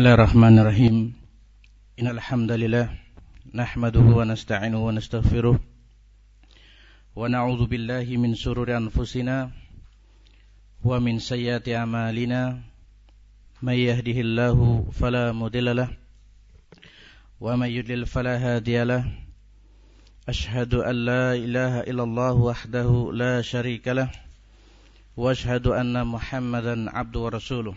Bismillahirrahmanirrahim. Innal hamdalillah nahmaduhu wa nasta'inuhu wa nastaghfiruh. Wa na'udzu billahi min shururi anfusina wa min sayyiati a'malina. May yahdihillahu fala mudilla wa may yudlil fala hadiya ashhadu an la ilaha illallah wahdahu la sharika lahu wa ashhadu anna muhammadan 'abduhu wa rasuluh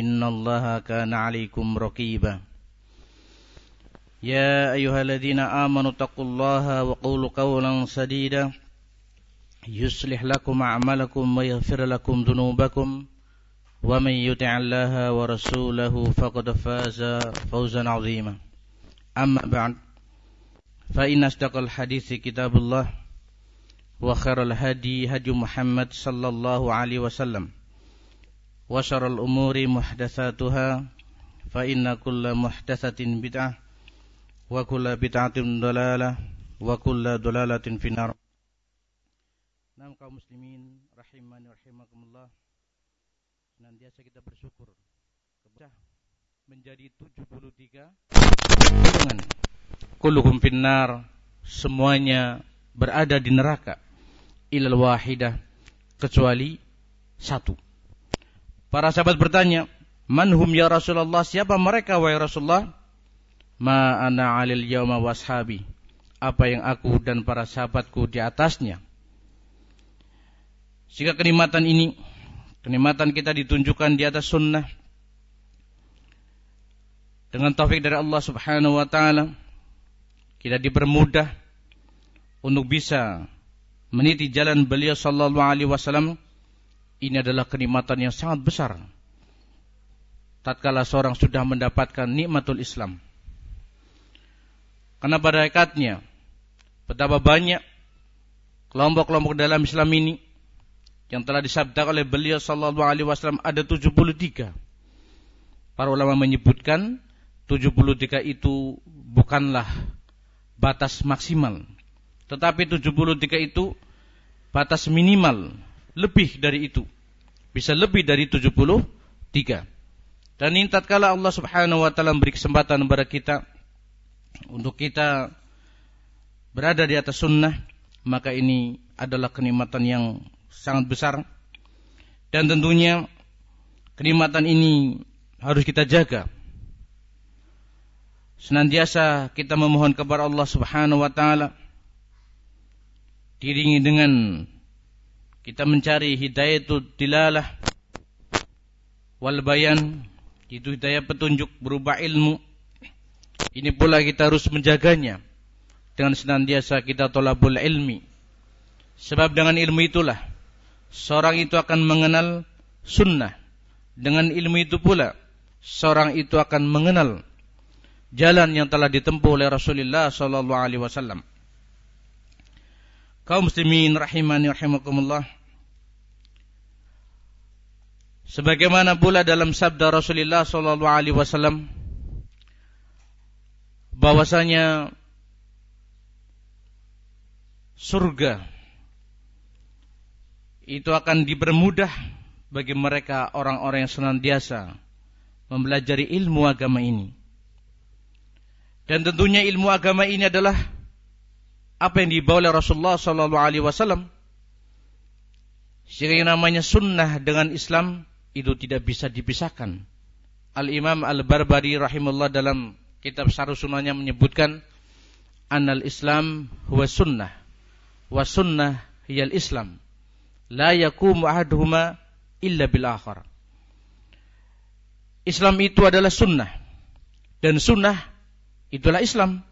إن الله كان عليكم رقيبا. يا أيها الذين آمنوا اتقوا الله وقولوا قولا سديدا. يصلح لكم أعمالكم ويغفر لكم ذنوبكم. ومن يطع الله ورسوله فقد فاز فوزا عظيما. أما بعد فإن أصدق الحديث كتاب الله وخير الهدي هدي محمد صلى الله عليه وسلم. وشر الأمور محدثاتها فإن كل محدثة بدعة وكل بدعة ضلالة وكل ضلالة في النار Nah kaum muslimin rahimani rahimakumullah Senantiasa kita bersyukur Kepecah menjadi 73 Dengan Kulluhum finnar Semuanya berada di neraka Ilal wahidah Kecuali satu Para sahabat bertanya, "Manhum ya Rasulullah? Siapa mereka wahai Rasulullah?" "Ma ana 'alil yauma washabi." Apa yang aku dan para sahabatku di atasnya. Jika kenikmatan ini, kenikmatan kita ditunjukkan di atas sunnah dengan taufik dari Allah Subhanahu wa taala, kita dipermudah untuk bisa meniti jalan beliau sallallahu alaihi wasallam ini adalah kenikmatan yang sangat besar. Tatkala seorang sudah mendapatkan nikmatul Islam. Karena pada hakikatnya betapa banyak kelompok-kelompok dalam Islam ini yang telah disabdakan oleh beliau sallallahu alaihi wasallam ada 73. Para ulama menyebutkan 73 itu bukanlah batas maksimal, tetapi 73 itu batas minimal lebih dari itu. Bisa lebih dari 73. Dan ini tatkala Allah Subhanahu wa taala memberi kesempatan kepada kita untuk kita berada di atas sunnah, maka ini adalah kenikmatan yang sangat besar. Dan tentunya kenikmatan ini harus kita jaga. Senantiasa kita memohon kepada Allah Subhanahu wa taala diringi dengan kita mencari hidayah itu dilalah wal bayan. Itu hidayah petunjuk berupa ilmu. Ini pula kita harus menjaganya dengan senantiasa kita tolabul ilmi. Sebab dengan ilmu itulah seorang itu akan mengenal sunnah. Dengan ilmu itu pula seorang itu akan mengenal jalan yang telah ditempuh oleh Rasulullah sallallahu alaihi wasallam kaum muslimin rahimani rahimakumullah Sebagaimana pula dalam sabda Rasulullah sallallahu alaihi wasallam bahwasanya surga itu akan dipermudah bagi mereka orang-orang yang senantiasa mempelajari ilmu agama ini. Dan tentunya ilmu agama ini adalah apa yang dibawa oleh Rasulullah sallallahu alaihi wasallam. Sehingga yang namanya sunnah dengan Islam itu tidak bisa dipisahkan. Al-Imam Al-Barbari rahimullah dalam kitab Syarh Sunnahnya menyebutkan Anal Islam huwa sunnah wa sunnah hiyal Islam. La yakumu ahaduhuma illa bil akhar. Islam itu adalah sunnah dan sunnah itulah Islam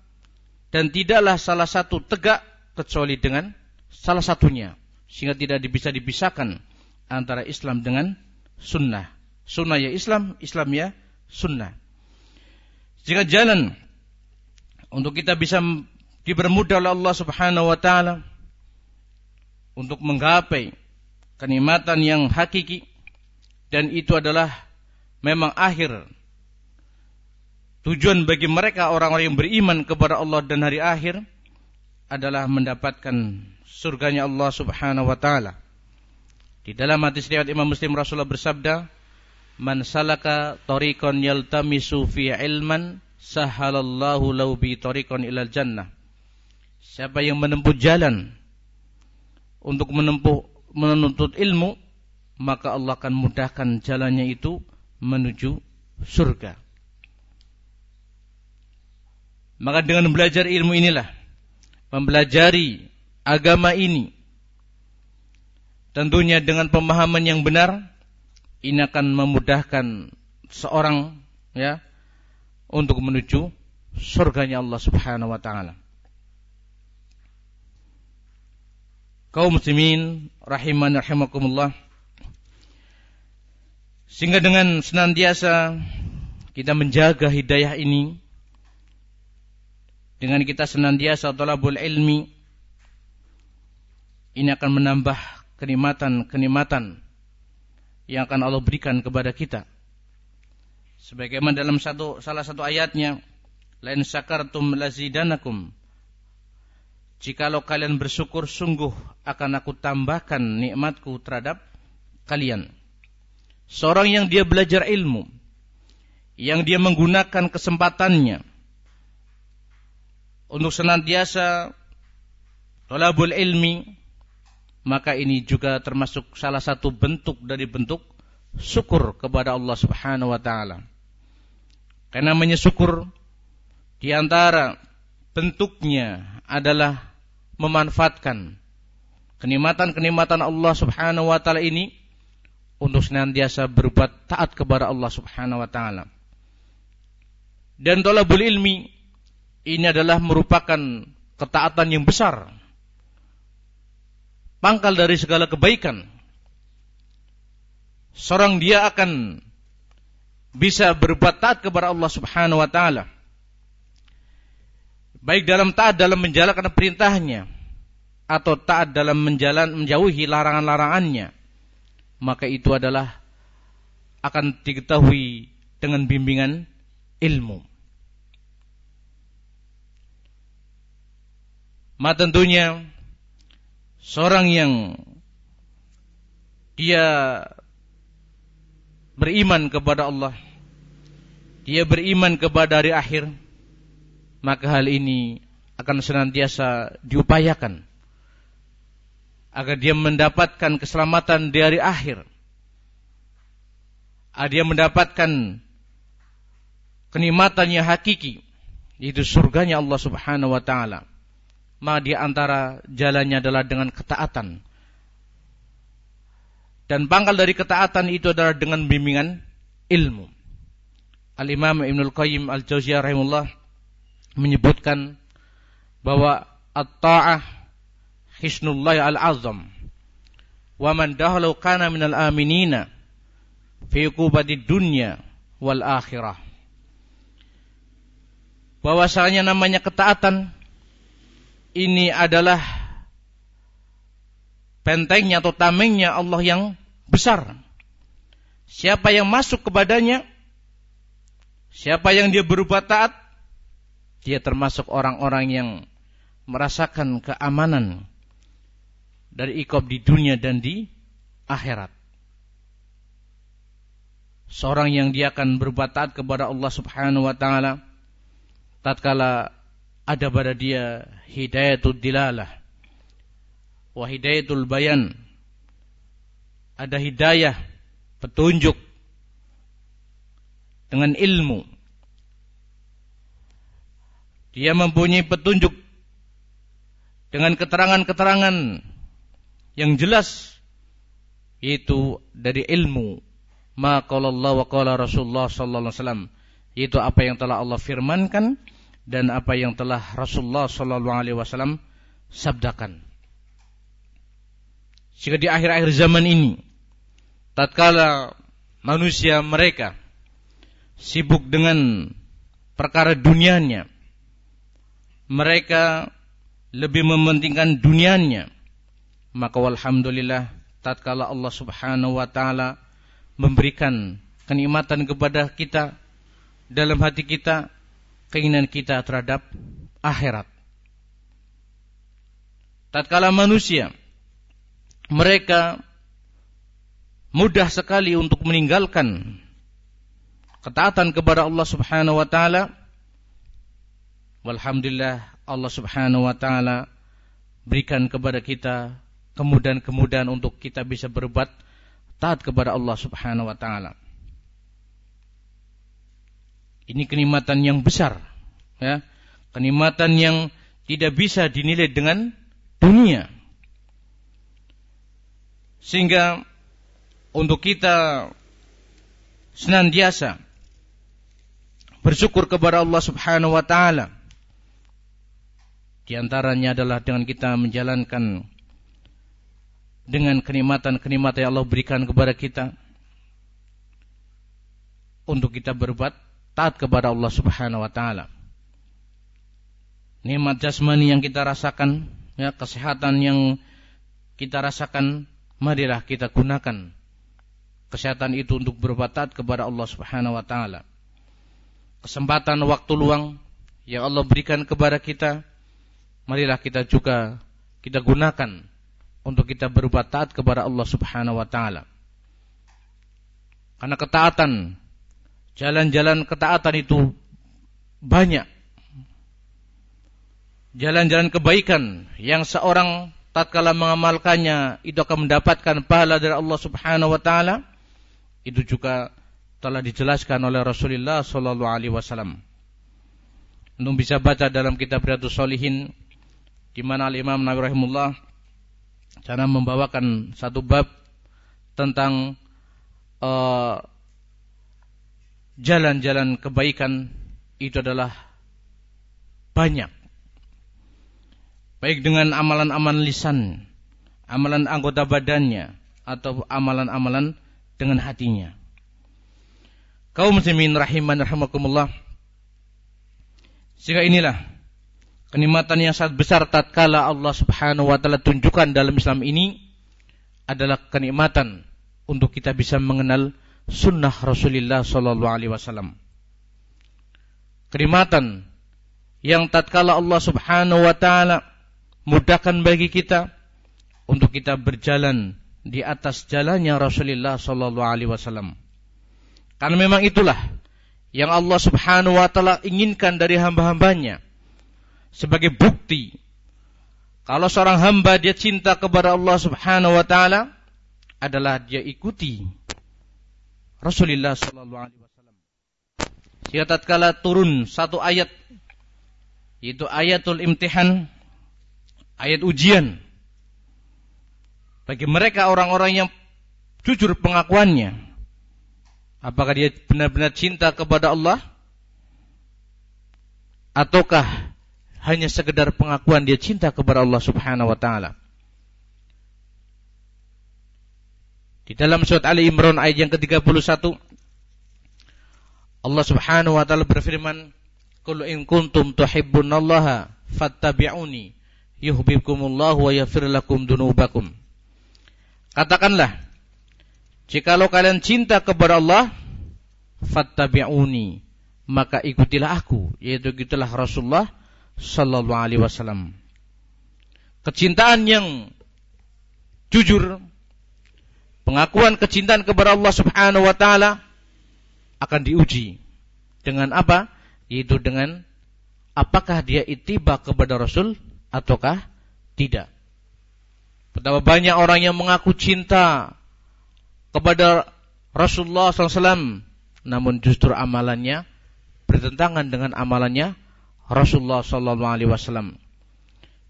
dan tidaklah salah satu tegak kecuali dengan salah satunya sehingga tidak bisa dipisahkan antara Islam dengan sunnah. Sunnah ya Islam, Islam ya sunnah. Jika jalan untuk kita bisa dipermudah oleh Allah Subhanahu wa taala untuk menggapai kenikmatan yang hakiki dan itu adalah memang akhir tujuan bagi mereka orang-orang yang beriman kepada Allah dan hari akhir adalah mendapatkan surganya Allah Subhanahu wa taala. Di dalam hadis riwayat Imam Muslim Rasulullah bersabda, "Man salaka tariqan yaltamisu fi ilman, sahalallahu lahu bi tariqan ilal jannah." Siapa yang menempuh jalan untuk menempuh menuntut ilmu, maka Allah akan mudahkan jalannya itu menuju surga. Maka dengan belajar ilmu inilah, mempelajari agama ini, tentunya dengan pemahaman yang benar, ini akan memudahkan seorang ya untuk menuju surganya Allah Subhanahu wa taala. Kaum muslimin rahiman rahimakumullah sehingga dengan senantiasa kita menjaga hidayah ini dengan kita senantiasa talabul ilmi ini akan menambah kenikmatan-kenikmatan yang akan Allah berikan kepada kita. Sebagaimana dalam satu salah satu ayatnya, lain syakartum lazidanakum. Jikalau kalian bersyukur sungguh akan aku tambahkan nikmatku terhadap kalian. Seorang yang dia belajar ilmu, yang dia menggunakan kesempatannya untuk senantiasa tolabul ilmi, maka ini juga termasuk salah satu bentuk dari bentuk syukur kepada Allah Subhanahu wa taala. Karena menyesyukur di antara bentuknya adalah memanfaatkan kenikmatan-kenikmatan Allah Subhanahu wa taala ini untuk senantiasa berbuat taat kepada Allah Subhanahu wa taala. Dan tolabul ilmi ini adalah merupakan ketaatan yang besar. Pangkal dari segala kebaikan. Seorang dia akan bisa berbuat taat kepada Allah Subhanahu wa taala. Baik dalam taat dalam menjalankan perintahnya atau taat dalam menjalan menjauhi larangan-larangannya maka itu adalah akan diketahui dengan bimbingan ilmu. Maka tentunya seorang yang dia beriman kepada Allah, dia beriman kepada hari akhir, maka hal ini akan senantiasa diupayakan agar dia mendapatkan keselamatan di hari akhir. Agar dia mendapatkan kenikmatan yang hakiki, yaitu surganya Allah Subhanahu wa taala. Maka di antara jalannya adalah dengan ketaatan. Dan pangkal dari ketaatan itu adalah dengan bimbingan ilmu. Al-Imam Ibnul Qayyim Al-Jauziyah rahimahullah menyebutkan bahwa at-ta'ah hisnullahi al-azam wa man dahlu kana minal aminina fi qubati dunya wal akhirah bahwasanya namanya ketaatan ini adalah bentengnya atau tamengnya Allah yang besar. Siapa yang masuk kepadanya, siapa yang dia berubah taat, dia termasuk orang-orang yang merasakan keamanan dari ikob di dunia dan di akhirat. Seorang yang dia akan berbuat taat kepada Allah Subhanahu wa taala tatkala ada pada dia hidayatul dilalah wa hidayatul bayan. Ada hidayah petunjuk dengan ilmu. Dia mempunyai petunjuk dengan keterangan-keterangan yang jelas itu dari ilmu. Maka Allah wa qala Rasulullah sallallahu alaihi wasallam itu apa yang telah Allah firmankan dan apa yang telah Rasulullah sallallahu alaihi wasallam sabdakan. Jika di akhir-akhir zaman ini tatkala manusia mereka sibuk dengan perkara dunianya. Mereka lebih mementingkan dunianya. Maka walhamdulillah tatkala Allah Subhanahu wa taala memberikan kenikmatan kepada kita dalam hati kita keinginan kita terhadap akhirat. Tatkala manusia mereka mudah sekali untuk meninggalkan ketaatan kepada Allah Subhanahu wa taala. Walhamdulillah Allah Subhanahu wa taala berikan kepada kita kemudahan-kemudahan untuk kita bisa berbuat taat kepada Allah Subhanahu wa taala. Ini kenikmatan yang besar, ya. Kenikmatan yang tidak bisa dinilai dengan dunia. Sehingga untuk kita senantiasa bersyukur kepada Allah Subhanahu wa taala. Di antaranya adalah dengan kita menjalankan dengan kenikmatan-kenikmatan yang Allah berikan kepada kita untuk kita berbuat taat kepada Allah Subhanahu wa taala. Nikmat jasmani yang kita rasakan, ya, kesehatan yang kita rasakan, marilah kita gunakan kesehatan itu untuk berbuat taat kepada Allah Subhanahu wa taala. Kesempatan waktu luang yang Allah berikan kepada kita, marilah kita juga kita gunakan untuk kita berbuat taat kepada Allah Subhanahu wa taala. Karena ketaatan, jalan-jalan ketaatan itu banyak. Jalan-jalan kebaikan yang seorang tatkala mengamalkannya itu akan mendapatkan pahala dari Allah Subhanahu wa taala. Itu juga telah dijelaskan oleh Rasulullah sallallahu alaihi wasallam. Untuk bisa baca dalam kitab Riyadhus Shalihin di mana Al Imam Nawawi rahimahullah cara membawakan satu bab tentang eh, jalan-jalan kebaikan itu adalah banyak. Baik dengan amalan-amalan lisan, amalan anggota badannya, atau amalan-amalan dengan hatinya. Kau muslimin rahiman rahimakumullah. Sehingga inilah kenikmatan yang sangat besar tatkala Allah Subhanahu wa taala tunjukkan dalam Islam ini adalah kenikmatan untuk kita bisa mengenal sunnah Rasulullah sallallahu alaihi wasallam. Kenikmatan yang tatkala Allah Subhanahu wa taala mudahkan bagi kita untuk kita berjalan di atas jalannya Rasulullah sallallahu alaihi wasallam. Karena memang itulah yang Allah Subhanahu wa taala inginkan dari hamba-hambanya sebagai bukti kalau seorang hamba dia cinta kepada Allah Subhanahu wa taala adalah dia ikuti Rasulullah sallallahu alaihi wasallam. Sehingga tatkala turun satu ayat yaitu ayatul imtihan ayat ujian bagi mereka orang-orang yang jujur pengakuannya apakah dia benar-benar cinta kepada Allah ataukah hanya sekedar pengakuan dia cinta kepada Allah Subhanahu wa taala. Di dalam surat Ali Imran ayat yang ke-31 Allah Subhanahu wa taala berfirman, "Qul in kuntum tuhibbunallaha fattabi'uni yuhibbukumullahu wa yaghfir lakum dunubakum." Katakanlah, jikalau kalian cinta kepada Allah, fattabi'uni, maka ikutilah aku, yaitu ikutilah Rasulullah sallallahu alaihi wasallam. Kecintaan yang jujur, pengakuan kecintaan kepada Allah Subhanahu wa taala akan diuji dengan apa? Yaitu dengan apakah dia itiba kepada Rasul ataukah tidak. Betapa banyak orang yang mengaku cinta kepada Rasulullah SAW, namun justru amalannya bertentangan dengan amalannya Rasulullah wasallam.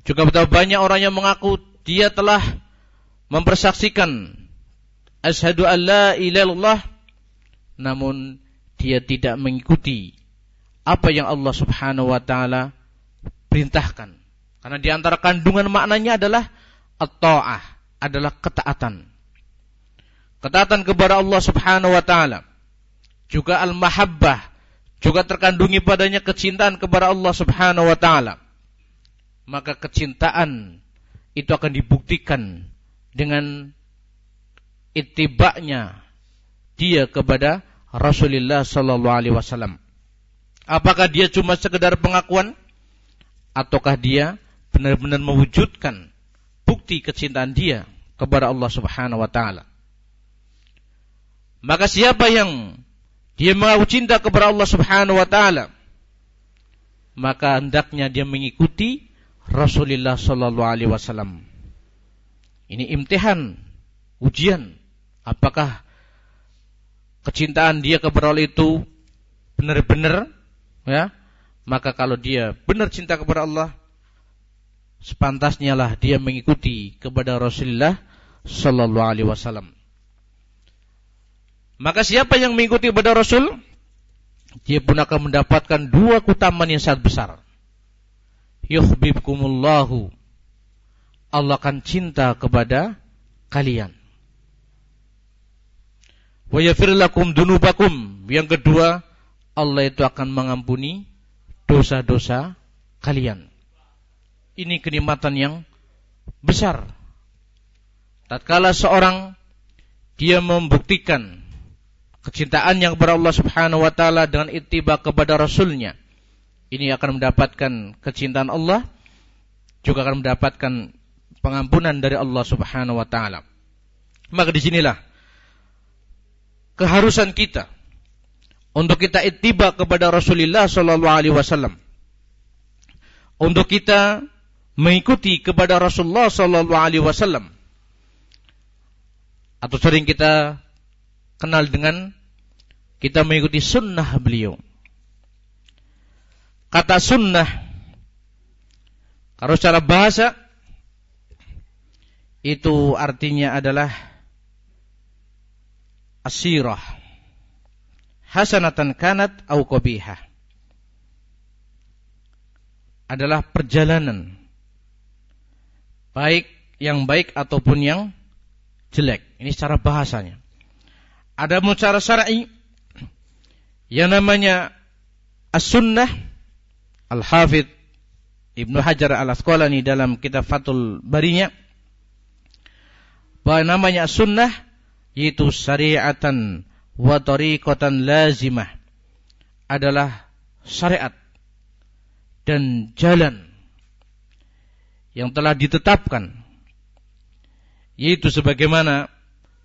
Juga betapa banyak orang yang mengaku dia telah mempersaksikan asyhadu an la ilaha namun dia tidak mengikuti apa yang Allah Subhanahu wa taala perintahkan. Karena di antara kandungan maknanya adalah at-ta'ah, adalah ketaatan. Ketaatan kepada Allah Subhanahu wa taala. Juga al-mahabbah, juga terkandungi padanya kecintaan kepada Allah Subhanahu wa taala. Maka kecintaan itu akan dibuktikan dengan itibaknya dia kepada Rasulullah sallallahu alaihi wasallam. Apakah dia cuma sekedar pengakuan ataukah dia benar-benar mewujudkan bukti kecintaan dia kepada Allah Subhanahu wa taala? Maka siapa yang dia mengaku cinta kepada Allah Subhanahu wa taala, maka hendaknya dia mengikuti Rasulullah sallallahu alaihi wasallam. Ini imtihan, ujian. Apakah kecintaan dia kepada Allah itu benar-benar ya? Maka kalau dia benar cinta kepada Allah, sepantasnya lah dia mengikuti kepada Rasulullah sallallahu alaihi wasallam. Maka siapa yang mengikuti kepada Rasul, dia pun akan mendapatkan dua kutaman yang sangat besar. Yuhibbukumullahu. Allah akan cinta kepada kalian. Wa lakum dunubakum. Yang kedua, Allah itu akan mengampuni dosa-dosa kalian. Ini kenikmatan yang besar. Tatkala seorang dia membuktikan kecintaan yang kepada Allah Subhanahu wa taala dengan ittiba kepada rasulnya ini akan mendapatkan kecintaan Allah juga akan mendapatkan pengampunan dari Allah Subhanahu wa taala maka di sinilah keharusan kita untuk kita ittiba kepada Rasulullah sallallahu alaihi wasallam untuk kita mengikuti kepada Rasulullah sallallahu alaihi wasallam atau sering kita kenal dengan kita mengikuti sunnah beliau. Kata sunnah, kalau secara bahasa, itu artinya adalah asirah. Hasanatan kanat au qabihah. Adalah perjalanan. Baik yang baik ataupun yang jelek. Ini secara bahasanya. Ada cara syar'i yang namanya as-sunnah Al-Hafidh Ibnu Hajar Al-Asqalani dalam kitab Fathul Barinya bahwa namanya sunnah yaitu syariatan wa tariqatan lazimah adalah syariat dan jalan yang telah ditetapkan yaitu sebagaimana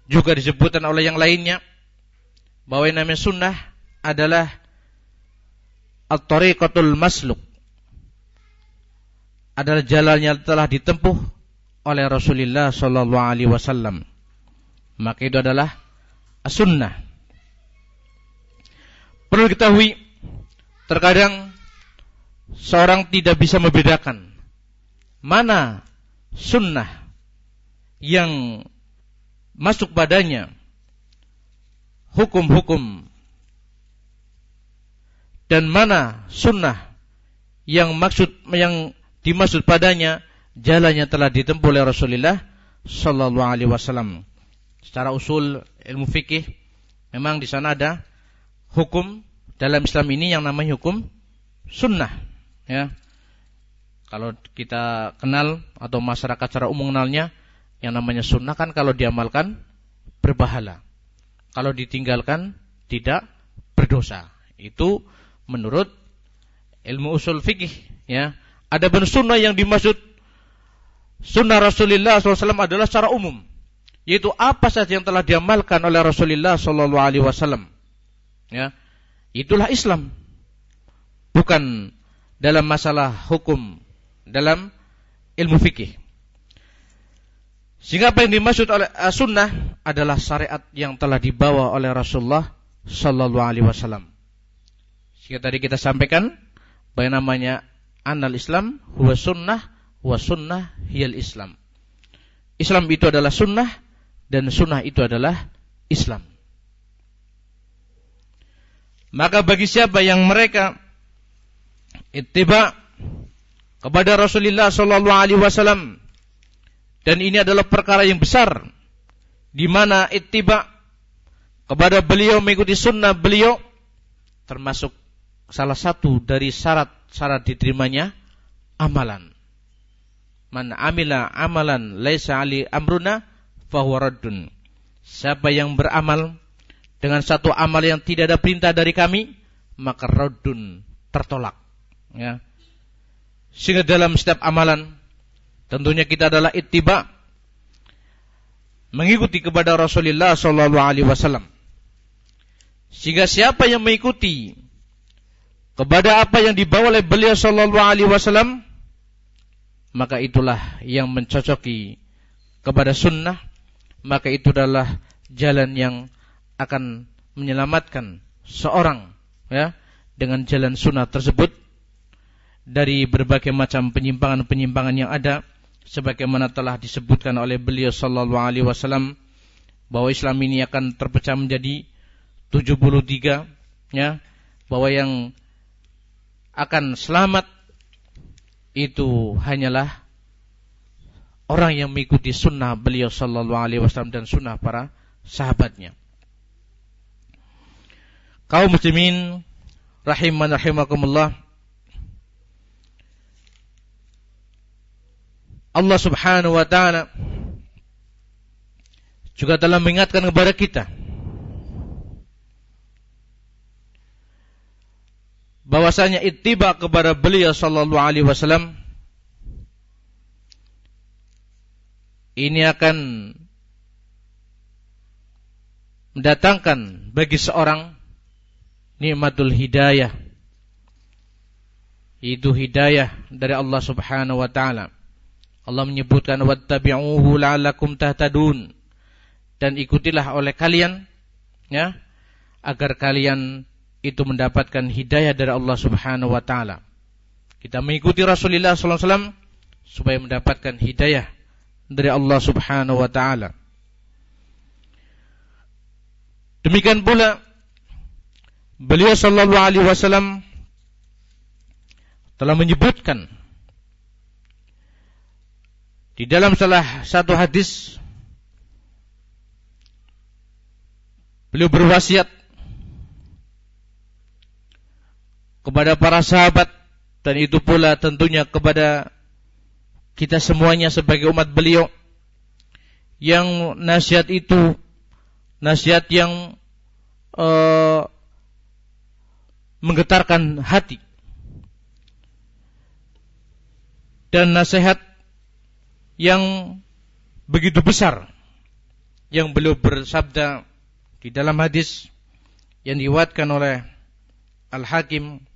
juga disebutkan oleh yang lainnya bahwa yang namanya sunnah adalah at-tariqatul masluk adalah jalan yang telah ditempuh oleh Rasulullah sallallahu alaihi wasallam. Maka itu adalah sunnah. Perlu diketahui terkadang seorang tidak bisa membedakan mana sunnah yang masuk padanya hukum-hukum dan mana sunnah yang maksud yang dimaksud padanya jalannya telah ditempuh oleh Rasulullah Sallallahu Alaihi Wasallam. Secara usul ilmu fikih memang di sana ada hukum dalam Islam ini yang namanya hukum sunnah. Ya, kalau kita kenal atau masyarakat secara umum kenalnya yang namanya sunnah kan kalau diamalkan berbahala. Kalau ditinggalkan tidak berdosa. Itu menurut ilmu usul fikih. Ya. Ada benar sunnah yang dimaksud sunnah Rasulullah SAW adalah secara umum. Yaitu apa saja yang telah diamalkan oleh Rasulullah SAW. Ya. Itulah Islam. Bukan dalam masalah hukum. Dalam ilmu fikih. Sehingga apa yang dimaksud oleh uh, sunnah adalah syariat yang telah dibawa oleh Rasulullah Sallallahu Alaihi Wasallam. Sehingga tadi kita sampaikan bahwa namanya anal Islam huwa sunnah wa sunnah hiyal Islam. Islam itu adalah sunnah dan sunnah itu adalah Islam. Maka bagi siapa yang mereka ittiba kepada Rasulullah sallallahu alaihi wasallam dan ini adalah perkara yang besar di mana ittiba kepada beliau mengikuti sunnah beliau termasuk salah satu dari syarat-syarat diterimanya amalan. Man amila amalan laisa ali amruna fahuwa raddun. Siapa yang beramal dengan satu amal yang tidak ada perintah dari kami, maka raddun tertolak. Ya. Sehingga dalam setiap amalan tentunya kita adalah ittiba mengikuti kepada Rasulullah sallallahu alaihi wasallam. Sehingga siapa yang mengikuti kepada apa yang dibawa oleh beliau sallallahu alaihi wasallam maka itulah yang mencocoki kepada sunnah maka itu adalah jalan yang akan menyelamatkan seorang ya dengan jalan sunnah tersebut dari berbagai macam penyimpangan-penyimpangan yang ada sebagaimana telah disebutkan oleh beliau sallallahu alaihi wasallam bahwa Islam ini akan terpecah menjadi 73 ya bahwa yang akan selamat itu hanyalah orang yang mengikuti sunnah beliau sallallahu alaihi wasallam dan sunnah para sahabatnya. Kaum muslimin rahiman rahimakumullah Allah Subhanahu wa taala juga telah mengingatkan kepada kita bahwasanya ittiba kepada beliau sallallahu alaihi wasallam ini akan mendatangkan bagi seorang nikmatul hidayah itu hidayah dari Allah Subhanahu wa taala. Allah menyebutkan wattabi'uhu la'allakum tahtadun dan ikutilah oleh kalian ya agar kalian itu mendapatkan hidayah dari Allah Subhanahu wa taala. Kita mengikuti Rasulullah sallallahu alaihi wasallam supaya mendapatkan hidayah dari Allah Subhanahu wa taala. Demikian pula beliau sallallahu alaihi wasallam telah menyebutkan di dalam salah satu hadis beliau berwasiat kepada para sahabat dan itu pula tentunya kepada kita semuanya sebagai umat beliau yang nasihat itu nasihat yang uh, menggetarkan hati. Dan nasihat yang begitu besar yang beliau bersabda di dalam hadis yang diwatkan oleh Al-Hakim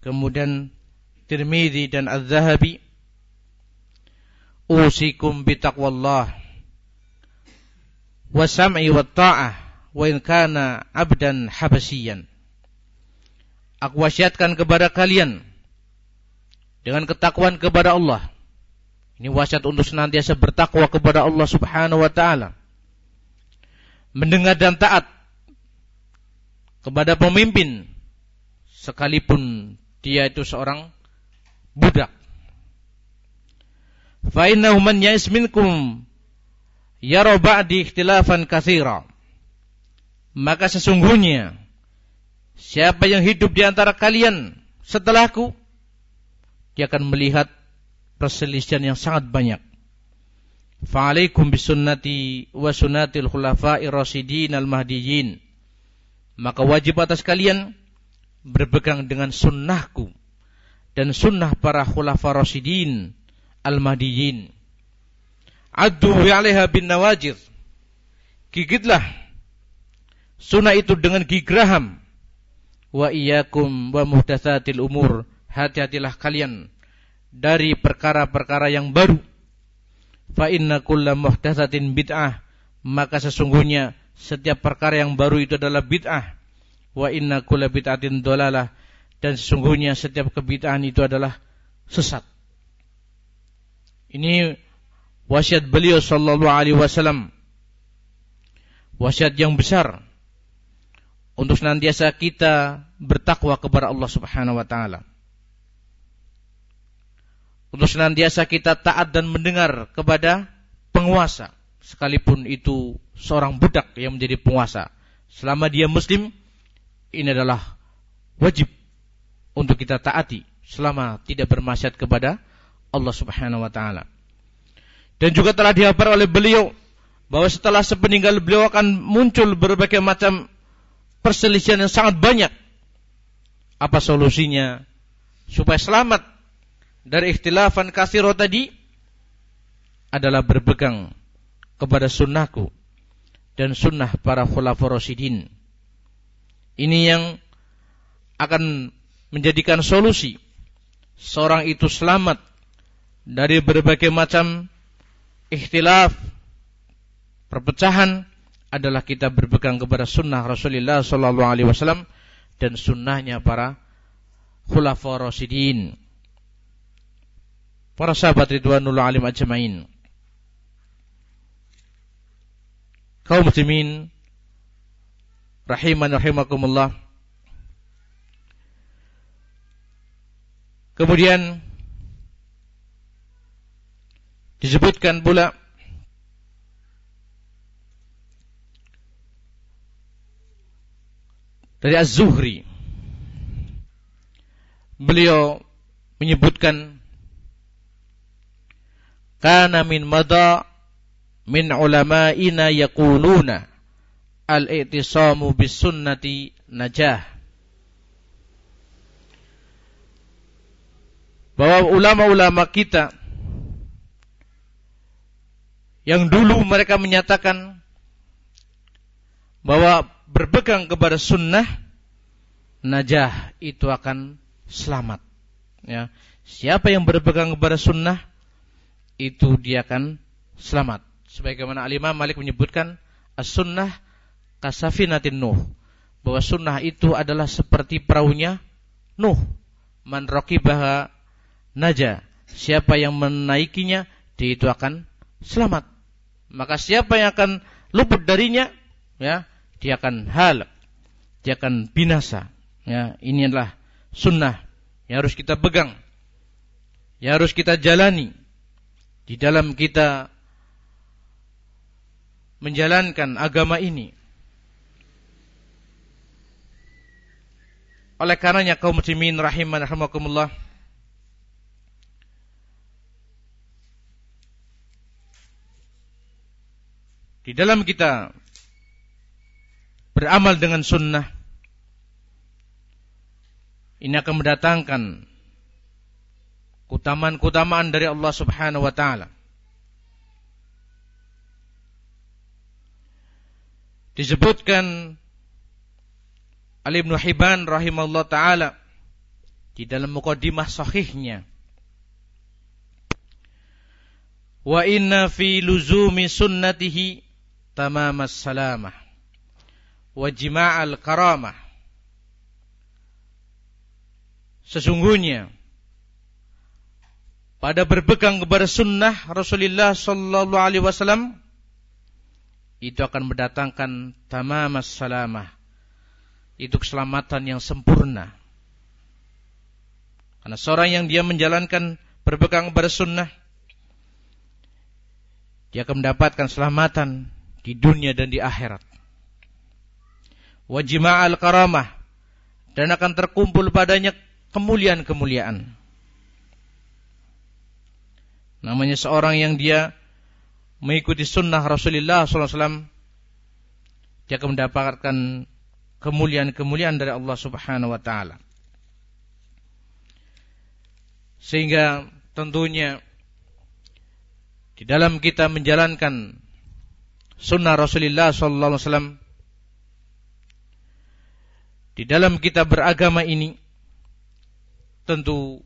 kemudian Tirmidzi dan Az-Zahabi usikum bitaqwallah wa sam'i wa ta'ah wa in kana abdan habasiyan aku wasiatkan kepada kalian dengan ketakwaan kepada Allah. Ini wasiat untuk senantiasa bertakwa kepada Allah Subhanahu wa taala. Mendengar dan taat kepada pemimpin sekalipun dia itu seorang budak. Fa innahu man ya'is minkum yara ba'di ikhtilafan katsira. Maka sesungguhnya siapa yang hidup di antara kalian setelahku dia akan melihat perselisihan yang sangat banyak. Fa'alaikum bisunnati wa sunnatil khulafa'ir rasyidin al-mahdiyyin. Maka wajib atas kalian berpegang dengan sunnahku dan sunnah para khulafa rasyidin al-mahdiyin. Addu 'alaiha bin nawajir. Gigitlah sunnah itu dengan gigraham. Wa iyyakum wa muhdatsatil umur. Hati-hatilah kalian dari perkara-perkara yang baru. Fa inna kulla muhdatsatin bid'ah. Maka sesungguhnya setiap perkara yang baru itu adalah bid'ah wa inna kulla bid'atin dolalah dan sesungguhnya setiap kebid'ahan itu adalah sesat. Ini wasiat beliau sallallahu alaihi wasallam. Wasiat yang besar untuk senantiasa kita bertakwa kepada Allah Subhanahu wa taala. Untuk senantiasa kita taat dan mendengar kepada penguasa sekalipun itu seorang budak yang menjadi penguasa. Selama dia muslim, ini adalah wajib untuk kita taati selama tidak bermaksiat kepada Allah Subhanahu wa taala. Dan juga telah dihafal oleh beliau bahwa setelah sepeninggal beliau akan muncul berbagai macam perselisihan yang sangat banyak. Apa solusinya supaya selamat dari ikhtilafan kasiro tadi adalah berpegang kepada sunnahku dan sunnah para rasyidin. Ini yang akan menjadikan solusi seorang itu selamat dari berbagai macam ikhtilaf, perpecahan adalah kita berpegang kepada sunnah Rasulullah Sallallahu Alaihi Wasallam dan sunnahnya para khulafaur rasyidin. Para sahabat Ridwanul Alim ajmain. Kaum muslimin rahiman rahimakumullah. Kemudian disebutkan pula dari Az-Zuhri beliau menyebutkan kana min mada min ulama'ina yaquluna al-i'tisamu bis sunnati najah. Bahwa ulama-ulama kita yang dulu mereka menyatakan bahwa berpegang kepada sunnah najah itu akan selamat. Ya. Siapa yang berpegang kepada sunnah itu dia akan selamat. Sebagaimana Alimah Malik menyebutkan as-sunnah kasafinatin nuh. Bahwa sunnah itu adalah seperti perahunya Nuh. Man raqibaha naja siapa yang menaikinya dia itu akan selamat. Maka siapa yang akan luput darinya, ya, dia akan halak, dia akan binasa. Ya, ini adalah sunnah yang harus kita pegang, yang harus kita jalani di dalam kita menjalankan agama ini. Oleh karenanya kaum muslimin rahiman rahimakumullah di dalam kita beramal dengan sunnah ini akan mendatangkan kutamaan-kutamaan dari Allah Subhanahu wa taala. Disebutkan Ali bin Hibban rahimahullah taala di dalam mukadimah sahihnya wa inna fi luzumi sunnatihi tamam salamah wa jima'al karamah. Sesungguhnya pada berpegang kepada sunnah Rasulullah sallallahu alaihi wasallam itu akan mendatangkan tamam salamah itu keselamatan yang sempurna. Karena seorang yang dia menjalankan berpegang kepada sunnah dia akan mendapatkan keselamatan di dunia dan di akhirat. Wajima'al karamah dan akan terkumpul padanya kemuliaan-kemuliaan. Namanya seorang yang dia mengikuti sunnah Rasulullah SAW, dia akan mendapatkan kemuliaan-kemuliaan dari Allah Subhanahu Wa Taala. Sehingga tentunya di dalam kita menjalankan sunnah Rasulullah sallallahu alaihi wasallam di dalam kita beragama ini tentu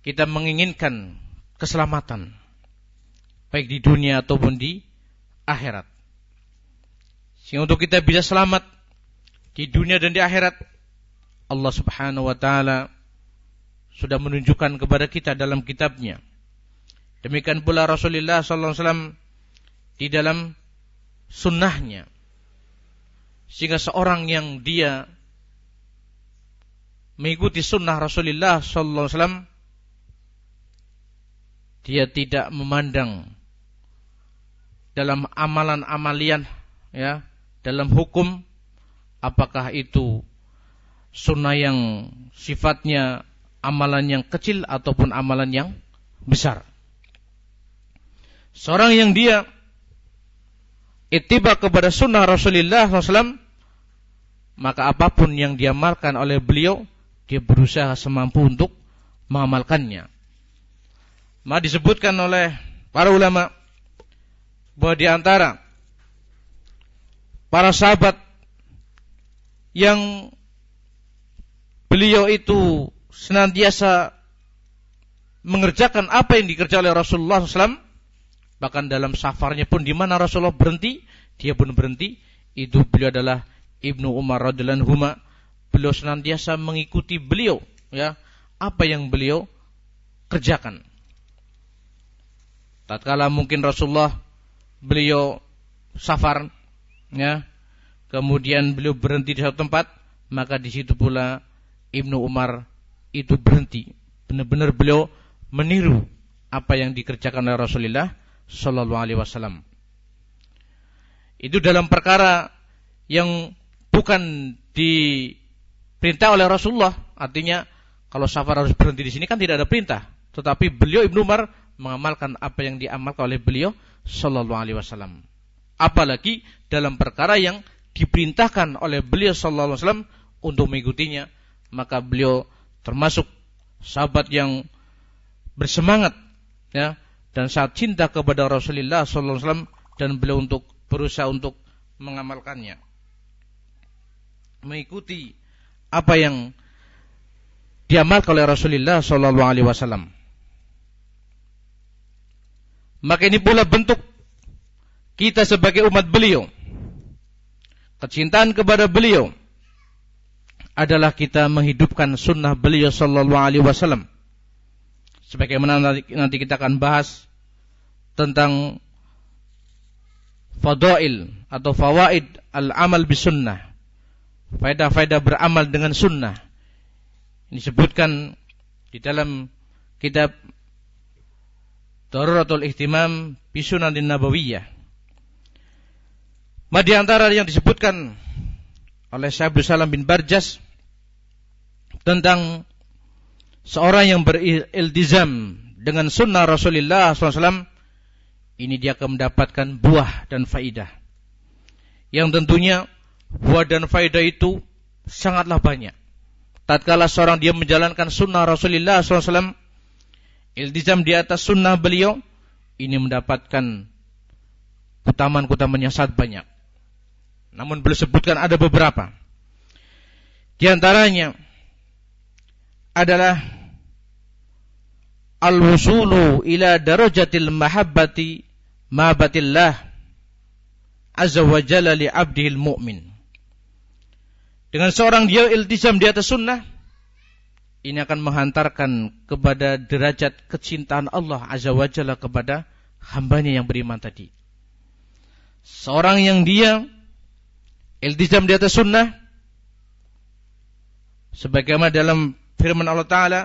kita menginginkan keselamatan baik di dunia ataupun di akhirat. Sehingga untuk kita bisa selamat di dunia dan di akhirat Allah Subhanahu wa taala sudah menunjukkan kepada kita dalam kitabnya. Demikian pula Rasulullah sallallahu alaihi wasallam di dalam sunnahnya. Sehingga seorang yang dia mengikuti sunnah Rasulullah Sallallahu Alaihi dia tidak memandang dalam amalan-amalian, ya, dalam hukum, apakah itu sunnah yang sifatnya amalan yang kecil ataupun amalan yang besar. Seorang yang dia ittiba kepada sunnah Rasulullah SAW, maka apa pun yang diamalkan oleh beliau, dia berusaha semampu untuk mengamalkannya. Maka disebutkan oleh para ulama bahwa di antara para sahabat yang beliau itu senantiasa mengerjakan apa yang dikerjakan oleh Rasulullah SAW, bahkan dalam safarnya pun di mana Rasulullah berhenti, dia pun berhenti. Itu beliau adalah Ibnu Umar radhiallahu anhu. Beliau senantiasa mengikuti beliau, ya, apa yang beliau kerjakan. Tatkala mungkin Rasulullah beliau safar, ya, kemudian beliau berhenti di satu tempat, maka di situ pula Ibnu Umar itu berhenti. Benar-benar beliau meniru apa yang dikerjakan oleh Rasulullah Shallallahu Alaihi Wasallam. Itu dalam perkara yang bukan diperintah oleh Rasulullah. Artinya kalau safar harus berhenti di sini kan tidak ada perintah. Tetapi beliau Ibnu Umar mengamalkan apa yang diamalkan oleh beliau Shallallahu Alaihi Wasallam. Apalagi dalam perkara yang diperintahkan oleh beliau Shallallahu Alaihi Wasallam untuk mengikutinya, maka beliau termasuk sahabat yang bersemangat ya dan saat cinta kepada Rasulullah SAW dan beliau untuk berusaha untuk mengamalkannya. Mengikuti apa yang diamalkan oleh Rasulullah SAW maka ini pula bentuk kita sebagai umat beliau. Kecintaan kepada beliau adalah kita menghidupkan sunnah beliau sallallahu alaihi wasallam. Sebagaimana nanti kita akan bahas tentang fadail atau fawaid al-amal bisunnah. Faedah-faedah beramal dengan sunnah. Ini disebutkan di dalam kitab Daruratul Ihtimam Bisunanin Nabawiyah. Ma di antara yang disebutkan oleh Syekh Salam bin Barjas tentang seorang yang beriltizam dengan sunnah Rasulullah SAW, ini dia akan mendapatkan buah dan faidah. Yang tentunya buah dan faidah itu sangatlah banyak. Tatkala seorang dia menjalankan sunnah Rasulullah SAW, iltizam di atas sunnah beliau, ini mendapatkan kutaman-kutaman yang sangat banyak. Namun boleh sebutkan ada beberapa. Di antaranya, adalah al-wusulu ila darajatil mahabbati mahabbatillah azza wa jalla li abdihil mu'min. Dengan seorang dia iltizam di atas sunnah, ini akan menghantarkan kepada derajat kecintaan Allah azza wa jalla kepada hambanya yang beriman tadi. Seorang yang dia iltizam di atas sunnah, sebagaimana dalam firman Allah Ta'ala,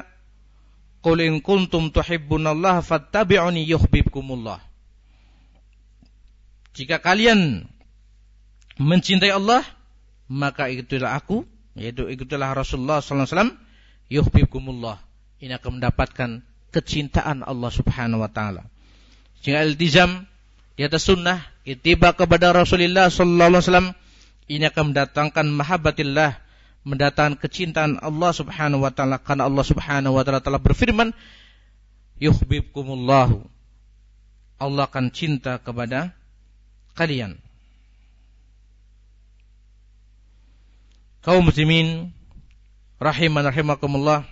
Qul in kuntum tuhibbunallaha fattabi'uni yuhibbukumullah. Jika kalian mencintai Allah, maka itulah aku, yaitu itulah Rasulullah sallallahu alaihi wasallam, yuhibbukumullah. Ini akan mendapatkan kecintaan Allah Subhanahu wa taala. Jika iltizam di atas sunnah, itiba kepada Rasulullah sallallahu alaihi wasallam, ini akan mendatangkan mahabbatillah, mendatangkan kecintaan Allah Subhanahu wa taala karena Allah Subhanahu wa taala telah berfirman yuhibbukumullahu. Allah akan cinta kepada kalian. Kaum muslimin rahiman rahimakumullah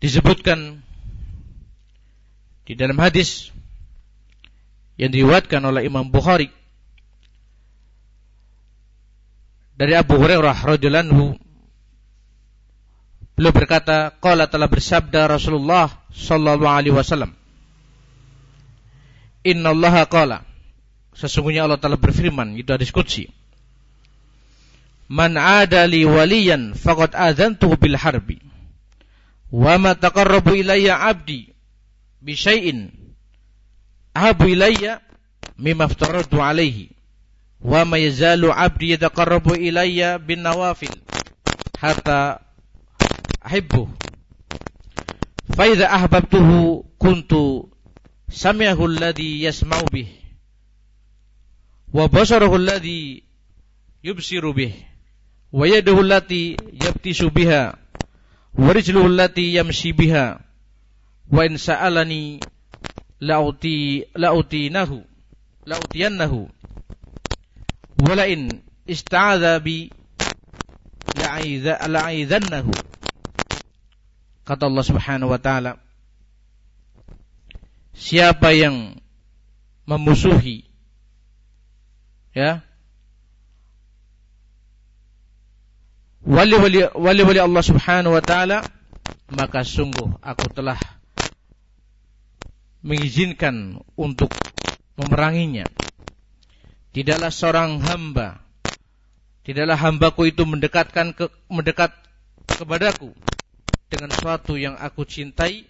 disebutkan di dalam hadis yang diriwayatkan oleh Imam Bukhari dari Abu Hurairah radhiyallahu beliau berkata qala telah bersabda Rasulullah sallallahu alaihi wasallam Innallaha qala sesungguhnya Allah telah berfirman itu hadis qudsi Man ada li waliyan faqad adzantuhu bil harbi wa ma taqarrabu ilayya 'abdi bi syai'in ahabu ilayya mimma aftaratu alaihi wa ma yazalu 'abdi yataqarrabu ilayya bin nawafil hatta ahibbu fa idza ahbabtuhu kuntu sami'ahu alladhi yasma'u bih wa basarahu alladhi yubsiru bih wa yaduhu allati yabtisu biha wa rijluhu allati yamshi biha wa in sa'alani la'uti la'utinahu la'utiyannahu wala in ista'adha bi la'idhannahu kata Allah Subhanahu wa taala siapa yang memusuhi ya wali-wali wali-wali Allah Subhanahu wa taala maka sungguh aku telah mengizinkan untuk memeranginya Tidaklah seorang hamba Tidaklah hambaku itu mendekatkan ke, mendekat kepadaku dengan sesuatu yang aku cintai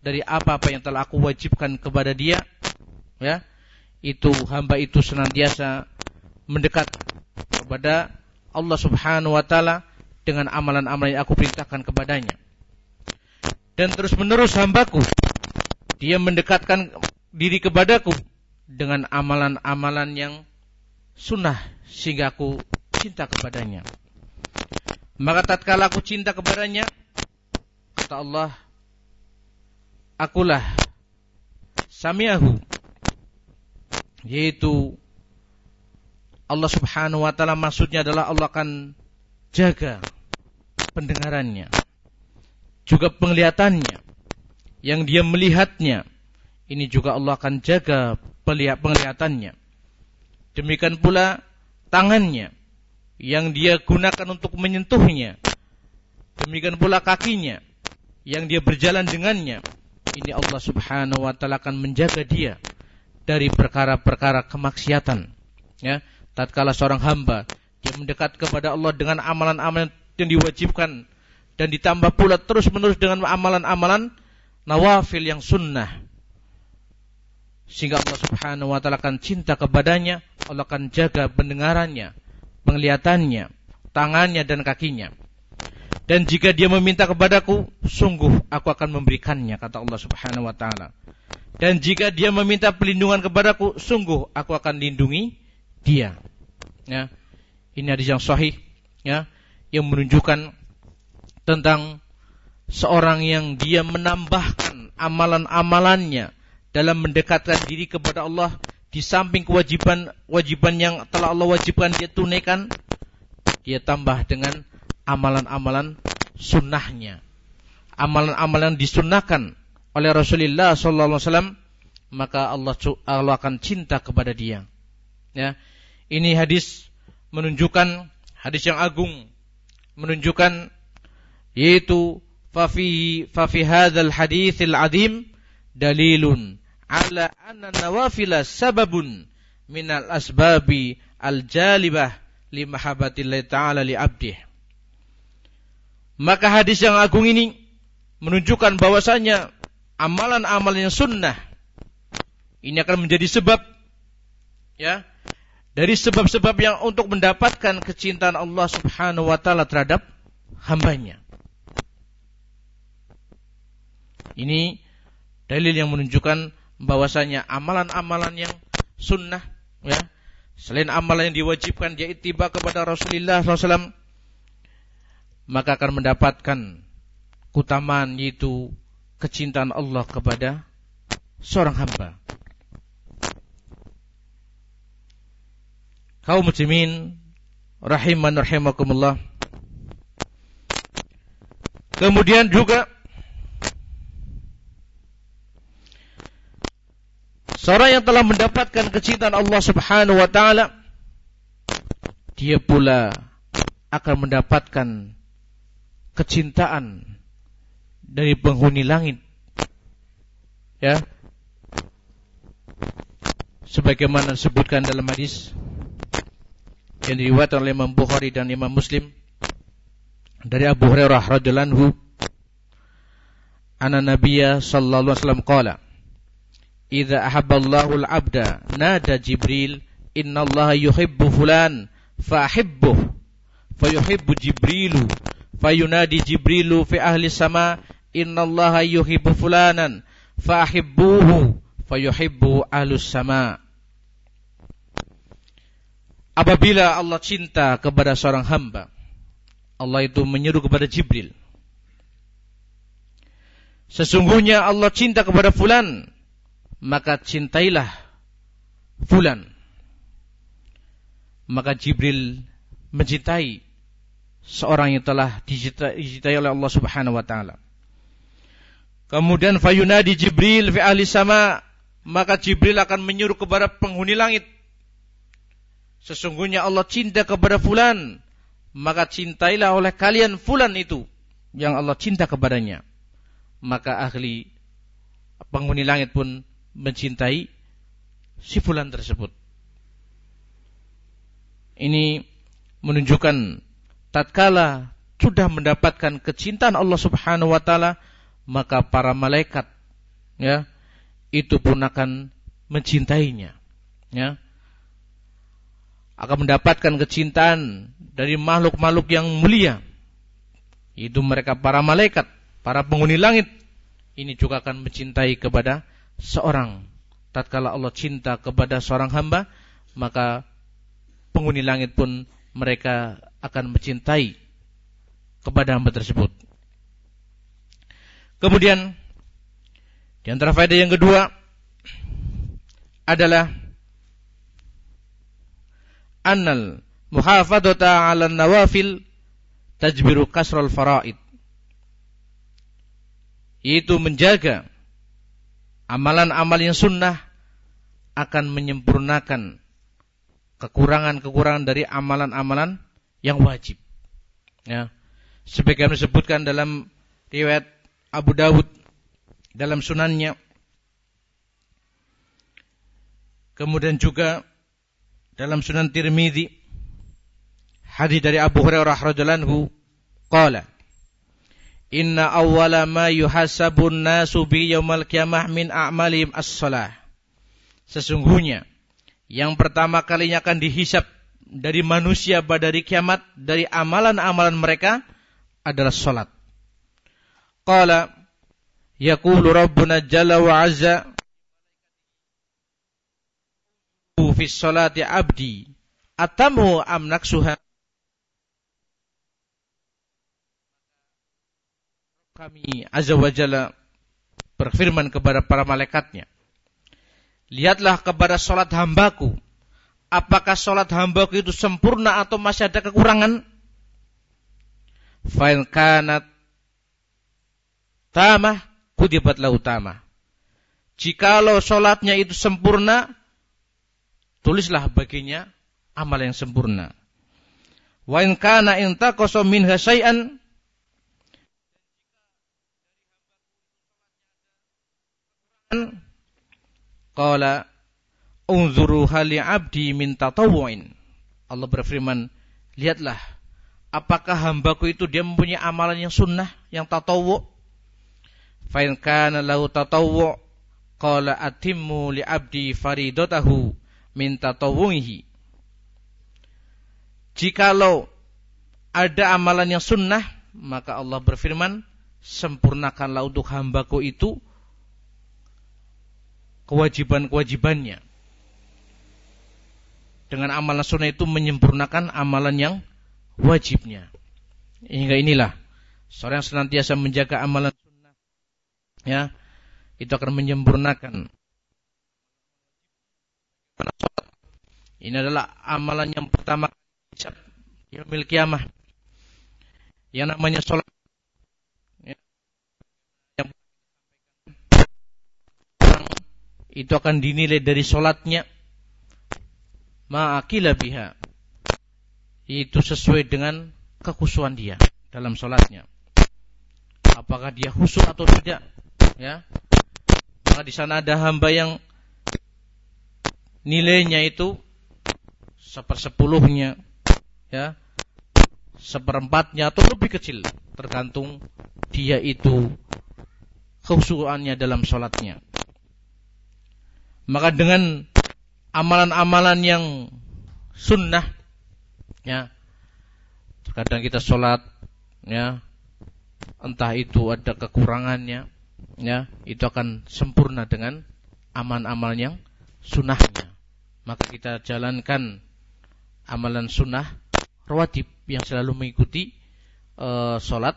dari apa-apa yang telah aku wajibkan kepada dia ya. Itu hamba itu senantiasa mendekat kepada Allah Subhanahu wa taala dengan amalan-amalan yang aku perintahkan kepadanya. Dan terus-menerus hambaku dia mendekatkan diri kepadaku dengan amalan-amalan yang sunnah sehingga aku cinta kepadanya. Maka tatkala aku cinta kepadanya, kata Allah, akulah samiahu, yaitu Allah subhanahu wa ta'ala maksudnya adalah Allah akan jaga pendengarannya, juga penglihatannya, yang dia melihatnya, ini juga Allah akan jaga penglihatannya. Demikian pula tangannya yang dia gunakan untuk menyentuhnya. Demikian pula kakinya yang dia berjalan dengannya. Ini Allah Subhanahu wa taala akan menjaga dia dari perkara-perkara kemaksiatan. Ya, tatkala seorang hamba dia mendekat kepada Allah dengan amalan-amalan yang diwajibkan dan ditambah pula terus-menerus dengan amalan-amalan nawafil yang sunnah sehingga Allah Subhanahu wa taala akan cinta kepadanya, Allah akan jaga pendengarannya, penglihatannya, tangannya dan kakinya. Dan jika dia meminta kepadaku, sungguh aku akan memberikannya kata Allah Subhanahu wa taala. Dan jika dia meminta perlindungan kepadaku, sungguh aku akan lindungi dia. Ya. Ini hadis yang sahih ya, yang menunjukkan tentang seorang yang dia menambahkan amalan-amalannya dalam mendekatkan diri kepada Allah di samping kewajiban wajiban yang telah Allah wajibkan dia tunaikan dia tambah dengan amalan-amalan sunnahnya. Amalan-amalan disunahkan oleh Rasulullah sallallahu alaihi wasallam maka Allah Allah akan cinta kepada dia. Ya. Ini hadis menunjukkan hadis yang agung menunjukkan yaitu fa fi fa fi hadzal adim dalilun ala anna nawafila sababun minal asbabi al-jalibah li mahabbatillahi ta'ala li abdih. Maka hadis yang agung ini menunjukkan bahwasanya amalan-amalan yang sunnah ini akan menjadi sebab ya dari sebab-sebab yang untuk mendapatkan kecintaan Allah Subhanahu wa taala terhadap hambanya. Ini dalil yang menunjukkan bahwasanya amalan-amalan yang sunnah ya selain amalan yang diwajibkan dia tiba kepada Rasulullah SAW maka akan mendapatkan kutamaan yaitu kecintaan Allah kepada seorang hamba. Kaum muslimin rahiman rahimakumullah. Kemudian juga Seorang yang telah mendapatkan kecintaan Allah Subhanahu wa taala dia pula akan mendapatkan kecintaan dari penghuni langit. Ya. Sebagaimana disebutkan dalam hadis yang diriwayatkan oleh Imam Bukhari dan Imam Muslim dari Abu Hurairah radhiyallahu anhu anna Nabiya sallallahu alaihi wasallam qala Idza ahabballahu al-'abda nada Jibril innallaha yuhibbu fulan fahibbuh fayuhibbu jibrilu fayunadi jibrilu fi ahli sama innallaha yuhibbu fulanan fahibbuhu fayuhibbu ahlus sama. Apabila Allah cinta kepada seorang hamba Allah itu menyeru kepada Jibril. Sesungguhnya Allah cinta kepada fulan Maka cintailah fulan. Maka Jibril mencintai Seorang yang telah dicintai oleh Allah subhanahu wa ta'ala. Kemudian fayunadi Jibril fi ahli sama Maka Jibril akan menyuruh kepada penghuni langit. Sesungguhnya Allah cinta kepada fulan Maka cintailah oleh kalian fulan itu Yang Allah cinta kepadanya. Maka ahli penghuni langit pun mencintai si fulan tersebut. Ini menunjukkan tatkala sudah mendapatkan kecintaan Allah Subhanahu wa taala, maka para malaikat ya itu pun akan mencintainya. Ya. Akan mendapatkan kecintaan dari makhluk-makhluk yang mulia. Itu mereka para malaikat para penghuni langit ini juga akan mencintai kepada seorang. Tatkala Allah cinta kepada seorang hamba, maka penghuni langit pun mereka akan mencintai kepada hamba tersebut. Kemudian di antara faedah yang kedua adalah annal muhafadata 'ala nawafil tajbiru kasral faraid yaitu menjaga amalan-amalan yang sunnah akan menyempurnakan kekurangan-kekurangan dari amalan-amalan yang wajib. Ya. Sebagaimana disebutkan dalam riwayat Abu Dawud dalam sunannya. Kemudian juga dalam sunan Tirmidzi hadis dari Abu Hurairah radhiyallahu anhu qala Inna awwala ma yuhasabun nasu bi yaumal qiyamah min a'malihim as-salah. Sesungguhnya yang pertama kalinya akan dihisap dari manusia pada hari kiamat dari amalan-amalan mereka adalah salat. Qala yaqulu rabbuna jalla wa azza fi salati abdi atamu am naksuha kami Azza wa Jalla berfirman kepada para malaikatnya. Lihatlah kepada solat hambaku. Apakah solat hambaku itu sempurna atau masih ada kekurangan? Fa'in kanat tamah kudibat lahu tamah. Jikalau solatnya itu sempurna, tulislah baginya amal yang sempurna. Wa in kana intaqasa minha syai'an Qala unzuru hali abdi min tatawu'in. Allah berfirman, lihatlah apakah hambaku itu dia mempunyai amalan yang sunnah, yang tatawu? Fa in kana lahu tatawwu qala atimmu li abdi faridatahu min tatawwuhi. Jikalau ada amalan yang sunnah, maka Allah berfirman, sempurnakanlah untuk hambaku itu kewajiban-kewajibannya. Dengan amalan sunnah itu menyempurnakan amalan yang wajibnya. Hingga inilah seorang yang senantiasa menjaga amalan sunnah ya itu akan menyempurnakan ini adalah amalan yang pertama yang milik kiamah yang namanya sholat itu akan dinilai dari solatnya. Ma'akila biha. Itu sesuai dengan kekhusuan dia dalam solatnya. Apakah dia khusyuk atau tidak? Ya. Maka di sana ada hamba yang nilainya itu sepersepuluhnya ya seperempatnya atau lebih kecil tergantung dia itu khusyukannya dalam solatnya maka dengan amalan-amalan yang sunnah ya terkadang kita sholat ya entah itu ada kekurangannya ya itu akan sempurna dengan amal-amal yang sunnahnya. Maka kita jalankan amalan sunnah rawatib yang selalu mengikuti uh, sholat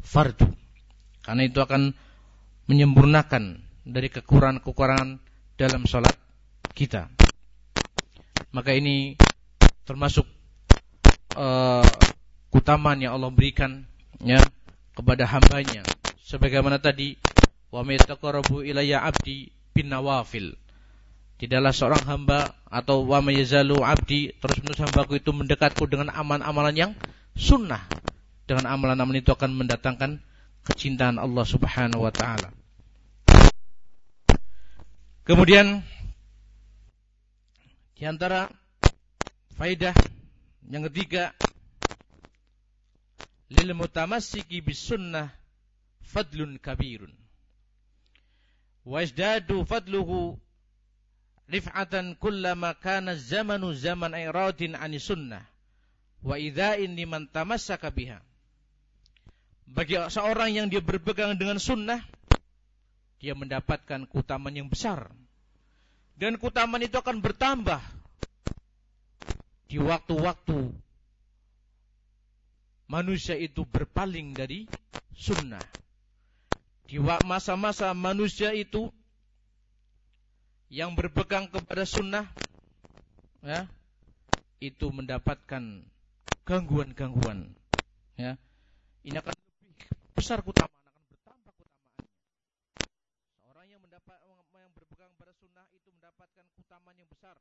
fardu. Karena itu akan menyempurnakan dari kekurangan-kekurangan dalam sholat kita. Maka ini termasuk uh, kutaman yang Allah berikan ya kepada hambanya. Sebagaimana tadi wa maytaqarrabu ilayya abdi bin nawafil. Tidaklah seorang hamba atau wa mayazalu abdi terus menerus hambaku itu mendekatku dengan amal-amalan yang sunnah. Dengan amalan-amalan itu akan mendatangkan kecintaan Allah Subhanahu wa taala kemudian di antara faidah yang ketiga, lil mutamassiki bis sunnah fadlun kabirun. Wa isdadu fadluhu rif'atan kullama kana zamanu zaman iradin ani sunnah wa idza'in liman tamassaka biha. Bagi seorang yang dia berpegang dengan sunnah, dia mendapatkan keutamaan yang besar dan keutamaan itu akan bertambah di waktu-waktu manusia itu berpaling dari sunnah. Di masa-masa manusia itu yang berpegang kepada sunnah, ya, itu mendapatkan gangguan-gangguan. Ya, ini akan lebih besar keutamaan. keutamaan yang besar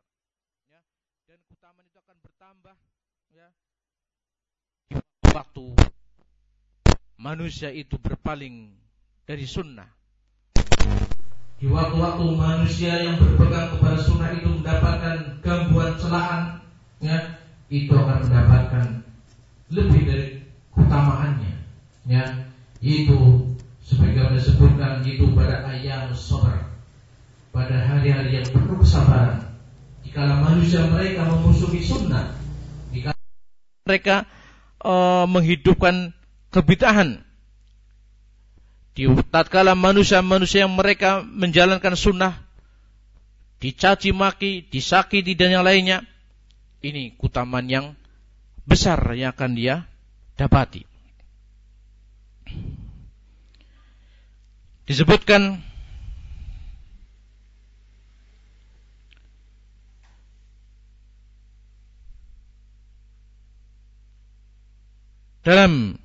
ya dan keutamaan itu akan bertambah ya. Waktu manusia itu berpaling dari sunnah. Di waktu-waktu manusia yang berpegang kepada sunnah itu mendapatkan gangguan celaan ya itu akan mendapatkan lebih dari keutamaannya ya. Itu sebagaimana disebutkan itu pada ayat sabar pada hari-hari yang penuh kesabaran. Jika manusia mereka memusuhi sunnah, jika mereka uh, menghidupkan kebitahan, di tatkala manusia-manusia yang mereka menjalankan sunnah, dicaci maki, disakiti dan yang lainnya, ini kutaman yang besar yang akan dia dapati. Disebutkan dalam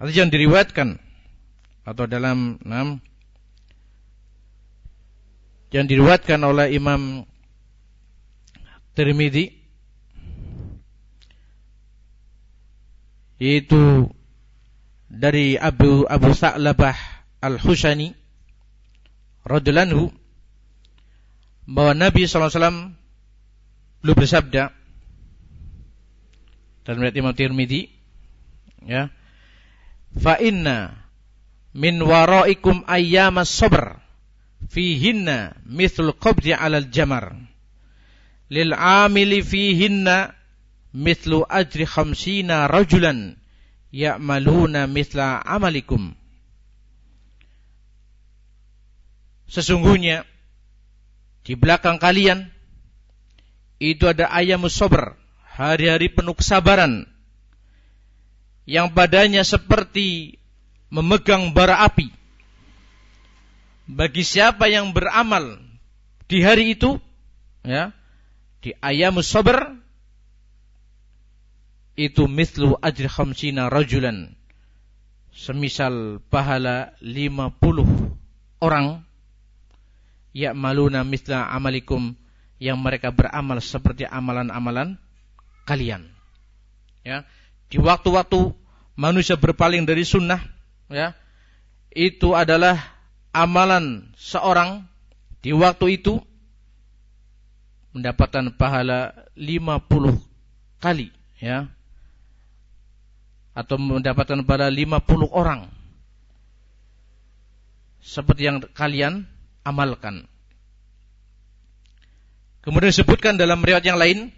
hadis yang diriwayatkan atau dalam enam yang diriwayatkan oleh Imam Tirmidzi yaitu dari Abu Abu Sa'labah Al-Hushani radhiyallahu bahwa Nabi SAW belum bersabda dalam riwayat Imam Tirmidzi ya. Fa inna min waraikum ayyamas sabr fihinna mithl qabdi 'alal jamar. Lil 'amili fihinna mithlu ajri khamsina rajulan ya'maluna mithla amalikum. Sesungguhnya di belakang kalian itu ada ayam sabr hari-hari penuh kesabaran yang padanya seperti memegang bara api. Bagi siapa yang beramal di hari itu, ya, di ayamus sabar itu mislu ajri khamsina rajulan semisal pahala 50 orang ya'maluna misla amalikum yang mereka beramal seperti amalan-amalan kalian. Ya, di waktu-waktu manusia berpaling dari sunnah, ya, itu adalah amalan seorang di waktu itu mendapatkan pahala 50 kali, ya. Atau mendapatkan pahala 50 orang. Seperti yang kalian amalkan. Kemudian disebutkan dalam riwayat yang lain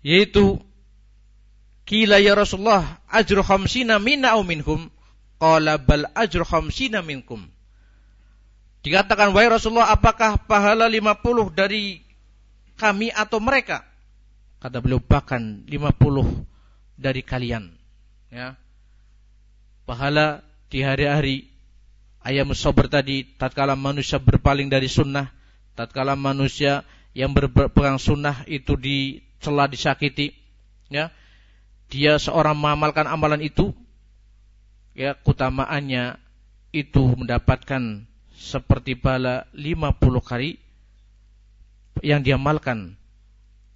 yaitu kila ya Rasulullah ajru khamsina minna au minhum? Qala bal ajru khamsina minkum. Dikatakan wahai Rasulullah apakah pahala 50 dari kami atau mereka? Kata beliau bahkan 50 dari kalian. Ya. Pahala di hari-hari ayam sabar tadi tatkala manusia berpaling dari sunnah tatkala manusia yang berpegang sunnah itu dicela disakiti ya dia seorang mengamalkan amalan itu ya kutamaannya itu mendapatkan seperti pahala 50 kali yang diamalkan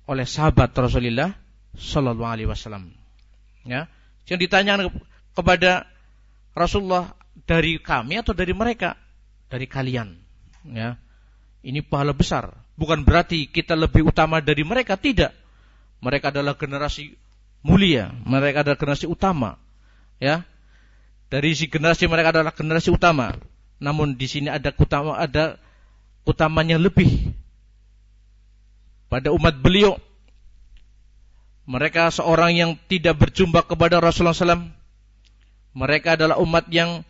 oleh sahabat Rasulullah sallallahu alaihi wasallam. Ya. Yang ditanya kepada Rasulullah dari kami atau dari mereka? Dari kalian. Ya. Ini pahala besar. Bukan berarti kita lebih utama dari mereka, tidak. Mereka adalah generasi mulia, mereka adalah generasi utama. Ya. Dari si generasi mereka adalah generasi utama. Namun di sini ada utama ada utamanya lebih pada umat beliau. Mereka seorang yang tidak berjumpa kepada Rasulullah SAW. Mereka adalah umat yang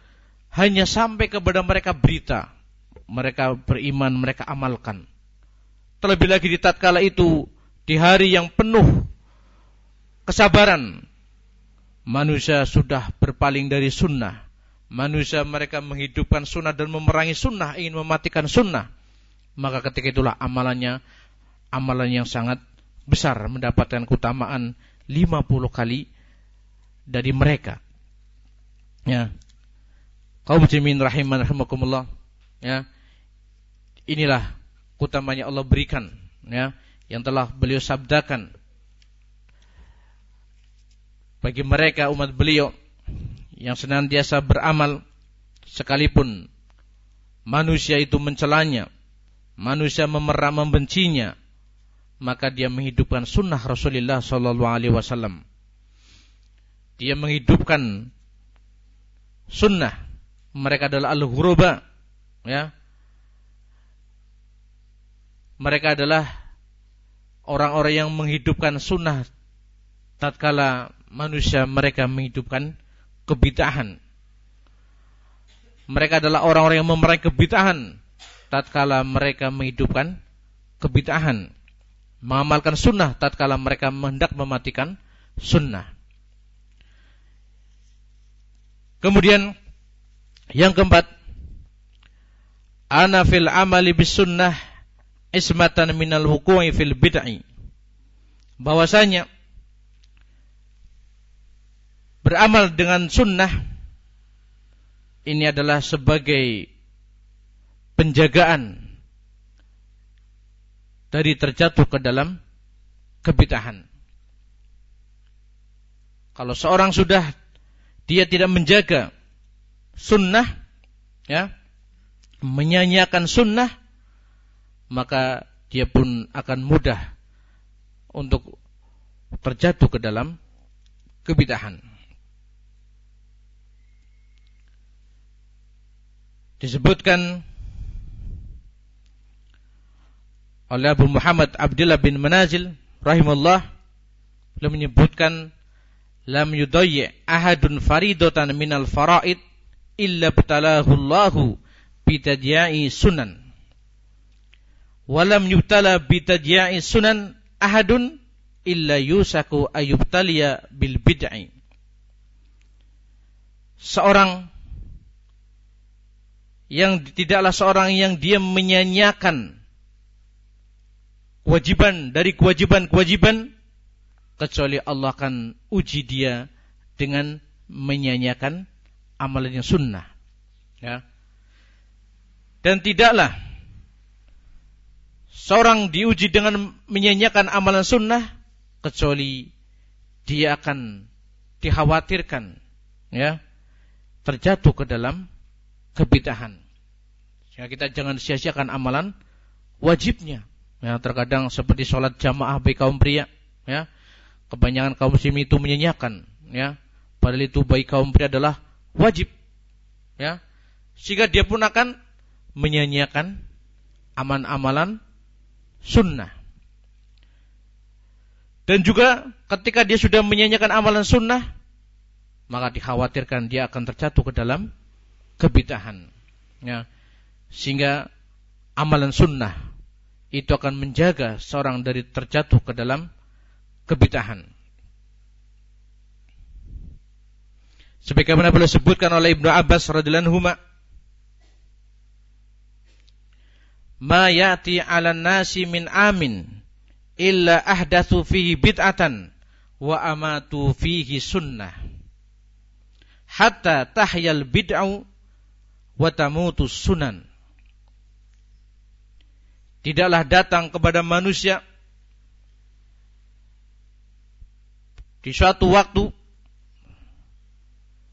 hanya sampai kepada mereka berita. Mereka beriman, mereka amalkan. Terlebih lagi di tatkala itu, di hari yang penuh kesabaran, manusia sudah berpaling dari sunnah. Manusia mereka menghidupkan sunnah dan memerangi sunnah, ingin mematikan sunnah. Maka ketika itulah amalannya amalan yang sangat besar mendapatkan keutamaan 50 kali dari mereka. Ya. Kaum muslimin rahiman rahimakumullah. Ya. Inilah utamanya Allah berikan ya yang telah beliau sabdakan bagi mereka umat beliau yang senantiasa beramal sekalipun manusia itu mencelanya, manusia memerah membencinya, maka dia menghidupkan sunnah Rasulullah Sallallahu Alaihi Wasallam. Dia menghidupkan sunnah. Mereka adalah al-ghuraba, ya. Mereka adalah orang-orang yang menghidupkan sunnah tatkala manusia mereka menghidupkan kebitahan. Mereka adalah orang-orang yang memerangi kebitahan tatkala mereka menghidupkan kebitahan mengamalkan sunnah tatkala mereka hendak mematikan sunnah. Kemudian yang keempat, ana fil amali bis sunnah ismatan minal huku'i fil bid'ah. Bahwasanya beramal dengan sunnah ini adalah sebagai penjagaan dari terjatuh ke dalam kebitahan. Kalau seorang sudah dia tidak menjaga sunnah, ya, menyanyiakan sunnah, maka dia pun akan mudah untuk terjatuh ke dalam kebitahan. Disebutkan oleh Abu Muhammad Abdullah bin Manazil rahimahullah beliau menyebutkan lam yudayyi ahadun faridatan minal faraid illa btalahu Allahu bitadya'i sunan walam yubtala bitadya'i sunan ahadun illa yusaku ayubtaliya bil bid'i seorang yang tidaklah seorang yang dia menyanyiakan kewajiban dari kewajiban-kewajiban kecuali Allah akan uji dia dengan menyanyiakan amalan yang sunnah. Ya. Dan tidaklah seorang diuji dengan menyanyiakan amalan sunnah kecuali dia akan dikhawatirkan ya terjatuh ke dalam kebitahan. Sehingga kita jangan sia-siakan amalan wajibnya. Ya, terkadang seperti sholat jamaah bagi kaum pria, ya. Kebanyakan kaum muslim itu menyanyiakan, ya. Padahal itu bagi kaum pria adalah wajib. Ya. Sehingga dia pun akan menyanyiakan amalan-amalan sunnah. Dan juga ketika dia sudah menyanyikan amalan sunnah, maka dikhawatirkan dia akan terjatuh ke dalam kebidahan. Ya. Sehingga amalan sunnah itu akan menjaga seorang dari terjatuh ke dalam kebidahan. Sebagaimana boleh sebutkan oleh Ibnu Abbas radhiyallahu anhu Ma ya'ti 'alan nasi min amin illa ahdatsu fihi bid'atan wa amatu fihi sunnah. Hatta tahyal bid'u wa tamutu sunan. Tidaklah datang kepada manusia di suatu waktu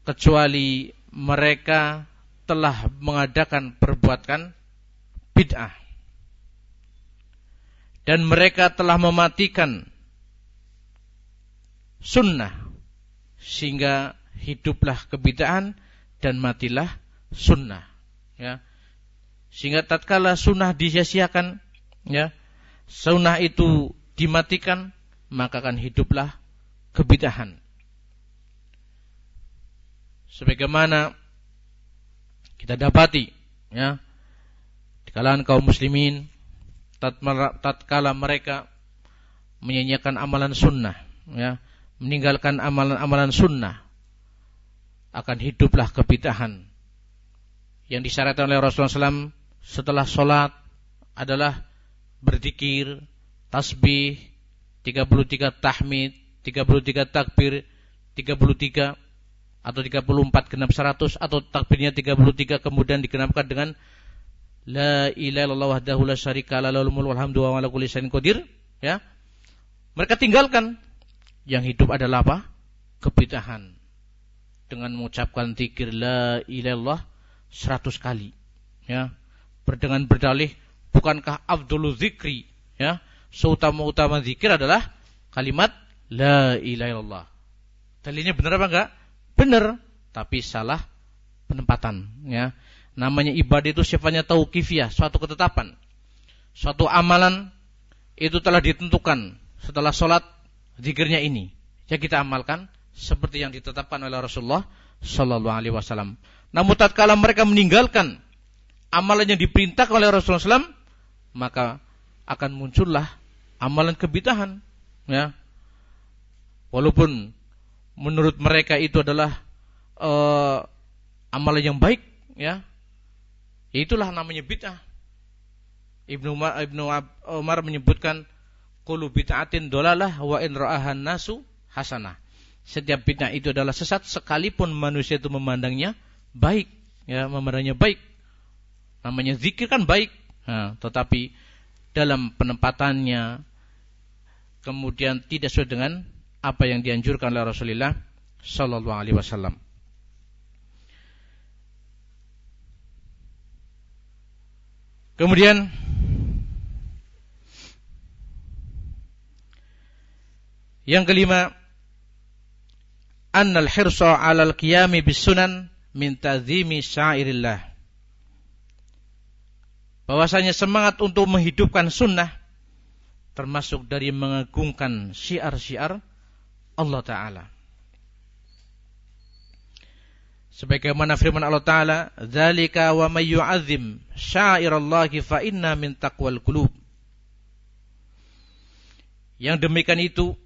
kecuali mereka telah mengadakan perbuatan bid'ah. Dan mereka telah mematikan sunnah sehingga hiduplah kebid'ahan dan matilah sunnah ya. Sehingga tatkala sunnah disia-siakan ya sunnah itu dimatikan maka akan hiduplah kebid'ahan. Sebagaimana kita dapati ya kalangan kaum muslimin tatkala mereka menyanyiakan amalan sunnah ya meninggalkan amalan-amalan sunnah akan hiduplah kebitahan yang disyaratkan oleh Rasulullah SAW setelah sholat adalah berzikir, tasbih, 33 tahmid, 33 takbir, 33 atau 34 genap 100 atau takbirnya 33 kemudian digenapkan dengan la ilaha illallah wahdahu la syarika la lahul mulku walhamdu wa ala kulli syai'in qadir ya. Mereka tinggalkan. Yang hidup adalah apa? Kebid'ahan. Dengan mengucapkan zikir la ilaha 100 kali ya. Berdengan berdalih bukankah afdhalu zikri ya. Seutama-utama zikir adalah kalimat la ilaha illallah. Dalilnya benar apa enggak? Benar, tapi salah penempatan. Ya, namanya ibadah itu sifatnya tauqifiyah, suatu ketetapan, suatu amalan itu telah ditentukan setelah sholat zikirnya ini. Ya kita amalkan seperti yang ditetapkan oleh Rasulullah Shallallahu Alaihi Wasallam. Namun tatkala mereka meninggalkan amalan yang diperintahkan oleh Rasulullah SAW, maka akan muncullah amalan kebitahan. Ya, walaupun menurut mereka itu adalah uh, amalan yang baik ya itulah namanya bid'ah. Ibnu Umar, Ibnu Umar menyebutkan qulu bid'atin dolalah wa in ra'ahan nasu hasanah. Setiap bid'ah itu adalah sesat sekalipun manusia itu memandangnya baik ya memandangnya baik. Namanya zikir kan baik. Nah, tetapi dalam penempatannya kemudian tidak sesuai dengan apa yang dianjurkan oleh Rasulullah sallallahu alaihi wasallam. Kemudian yang kelima annal hirsa 'alal qiyami bis min ta'zimi syairillah. Bahwasanya semangat untuk menghidupkan sunnah termasuk dari mengagungkan syiar-syiar Allah Ta'ala. Sebagaimana firman Allah Ta'ala, Zalika wa may yu'azzim syairallahi fa inna min taqwal qulub. Yang demikian itu,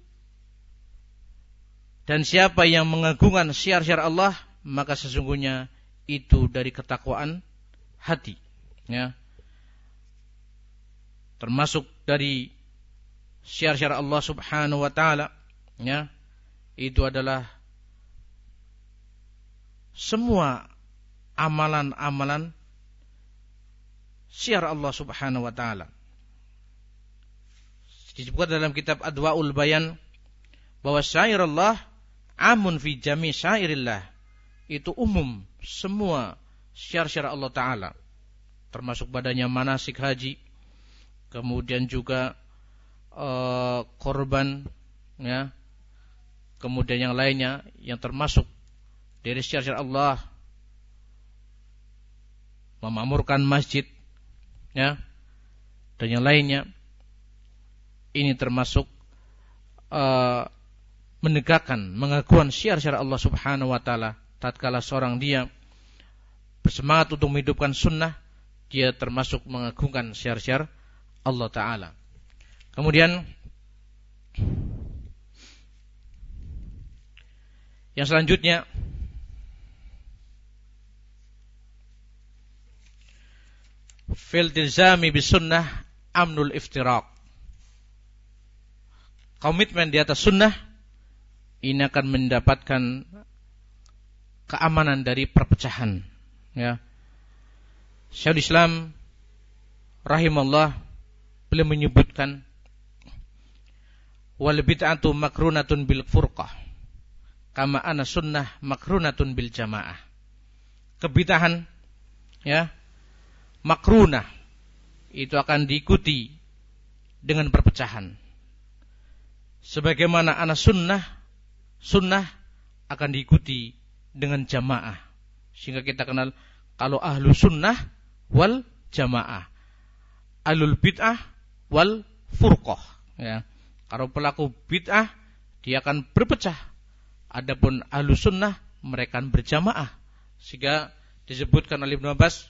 dan siapa yang mengagungkan syiar-syiar Allah, maka sesungguhnya itu dari ketakwaan hati. Ya. Termasuk dari syiar-syiar Allah subhanahu wa ta'ala. Ya itu adalah semua amalan-amalan syiar Allah Subhanahu wa taala. Disebutkan dalam kitab Adwaul Bayan bahwa syair Allah amun fi jami syairillah. Itu umum semua syiar-syiar Allah taala. Termasuk badannya manasik haji, kemudian juga uh, korban ya kemudian yang lainnya yang termasuk dari syiar-syiar Allah. Memakmurkan masjid ya dan yang lainnya. Ini termasuk uh, menegakkan mengakuan syiar-syiar Allah Subhanahu wa taala. Tatkala seorang dia bersemangat untuk menghidupkan sunnah dia termasuk mengagungkan syiar-syiar Allah taala. Kemudian yang selanjutnya fil tilzami bisunnah amnul iftiraq. Komitmen di atas sunnah ini akan mendapatkan keamanan dari perpecahan. Ya. Syekhul Islam rahimahullah beliau menyebutkan wal bid'atu makrunatun bil furqah kama ana sunnah makrunatun bil jamaah. Kebitahan ya makrunah itu akan diikuti dengan perpecahan. Sebagaimana anak sunnah, sunnah akan diikuti dengan jamaah. Sehingga kita kenal kalau ahlu sunnah wal jamaah. Ahlul bid'ah wal furqah. Ya. Kalau pelaku bid'ah, dia akan berpecah. Adapun ahlu sunnah, mereka berjamaah. Sehingga disebutkan oleh Ibn Abbas,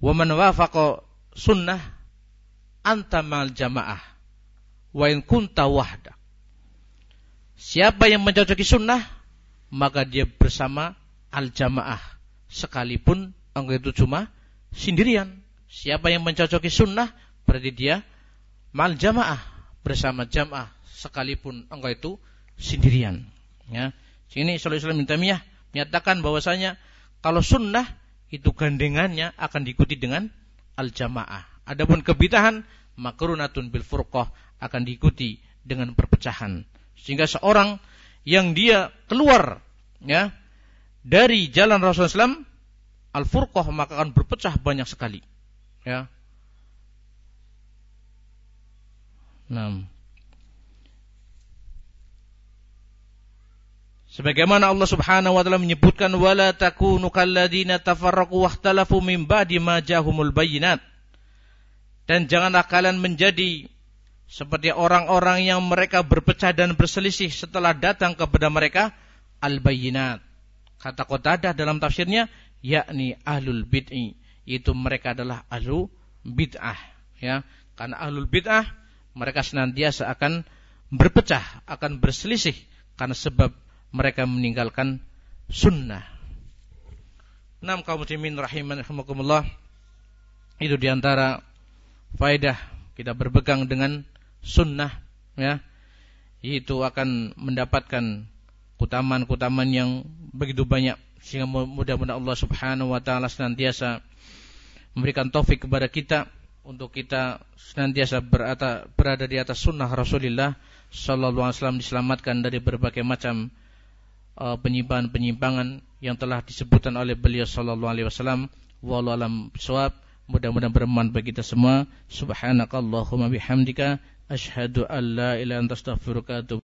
Wa man wafaqa sunnah anta mal jamaah. Wa in kunta wahda. Siapa yang mencocoki sunnah, maka dia bersama al-jamaah. Sekalipun engkau itu cuma sendirian. Siapa yang mencocoki sunnah, berarti dia mal jamaah. Bersama jamaah. Sekalipun engkau itu sendirian. Ya. Sini Sallallahu Alaihi Wasallam menyatakan bahwasanya kalau sunnah itu gandengannya akan diikuti dengan al-jamaah. Adapun kebitahan makrunatun bil furqah akan diikuti dengan perpecahan. Sehingga seorang yang dia keluar ya dari jalan Rasulullah SAW al-furqah maka akan berpecah banyak sekali. Ya. Nah. Sebagaimana Allah Subhanahu wa taala menyebutkan wala takunu kalladzina tafarraqu wahtalafu min ba'di ma jahumul bayyinat. Dan janganlah kalian menjadi seperti orang-orang yang mereka berpecah dan berselisih setelah datang kepada mereka al-bayyinat. Kata Qatadah dalam tafsirnya yakni ahlul bid'i, itu mereka adalah ahlu bid'ah, ya. Karena ahlul bid'ah mereka senantiasa akan berpecah, akan berselisih karena sebab mereka meninggalkan sunnah. Enam kaum muslimin rahiman rahimakumullah itu di antara faedah kita berpegang dengan sunnah ya itu akan mendapatkan kutaman-kutaman yang begitu banyak sehingga mudah-mudahan Allah Subhanahu wa taala senantiasa memberikan taufik kepada kita untuk kita senantiasa berada, di atas sunnah Rasulullah sallallahu alaihi wasallam diselamatkan dari berbagai macam penyimpangan-penyimpangan yang telah disebutkan oleh beliau sallallahu alaihi wasallam. Wallahu alam bisawab mudah-mudahan bermanfaat bagi kita semua. Subhanakallahumma bihamdika. Asyhadu an la ilaha illa anta astaghfiruka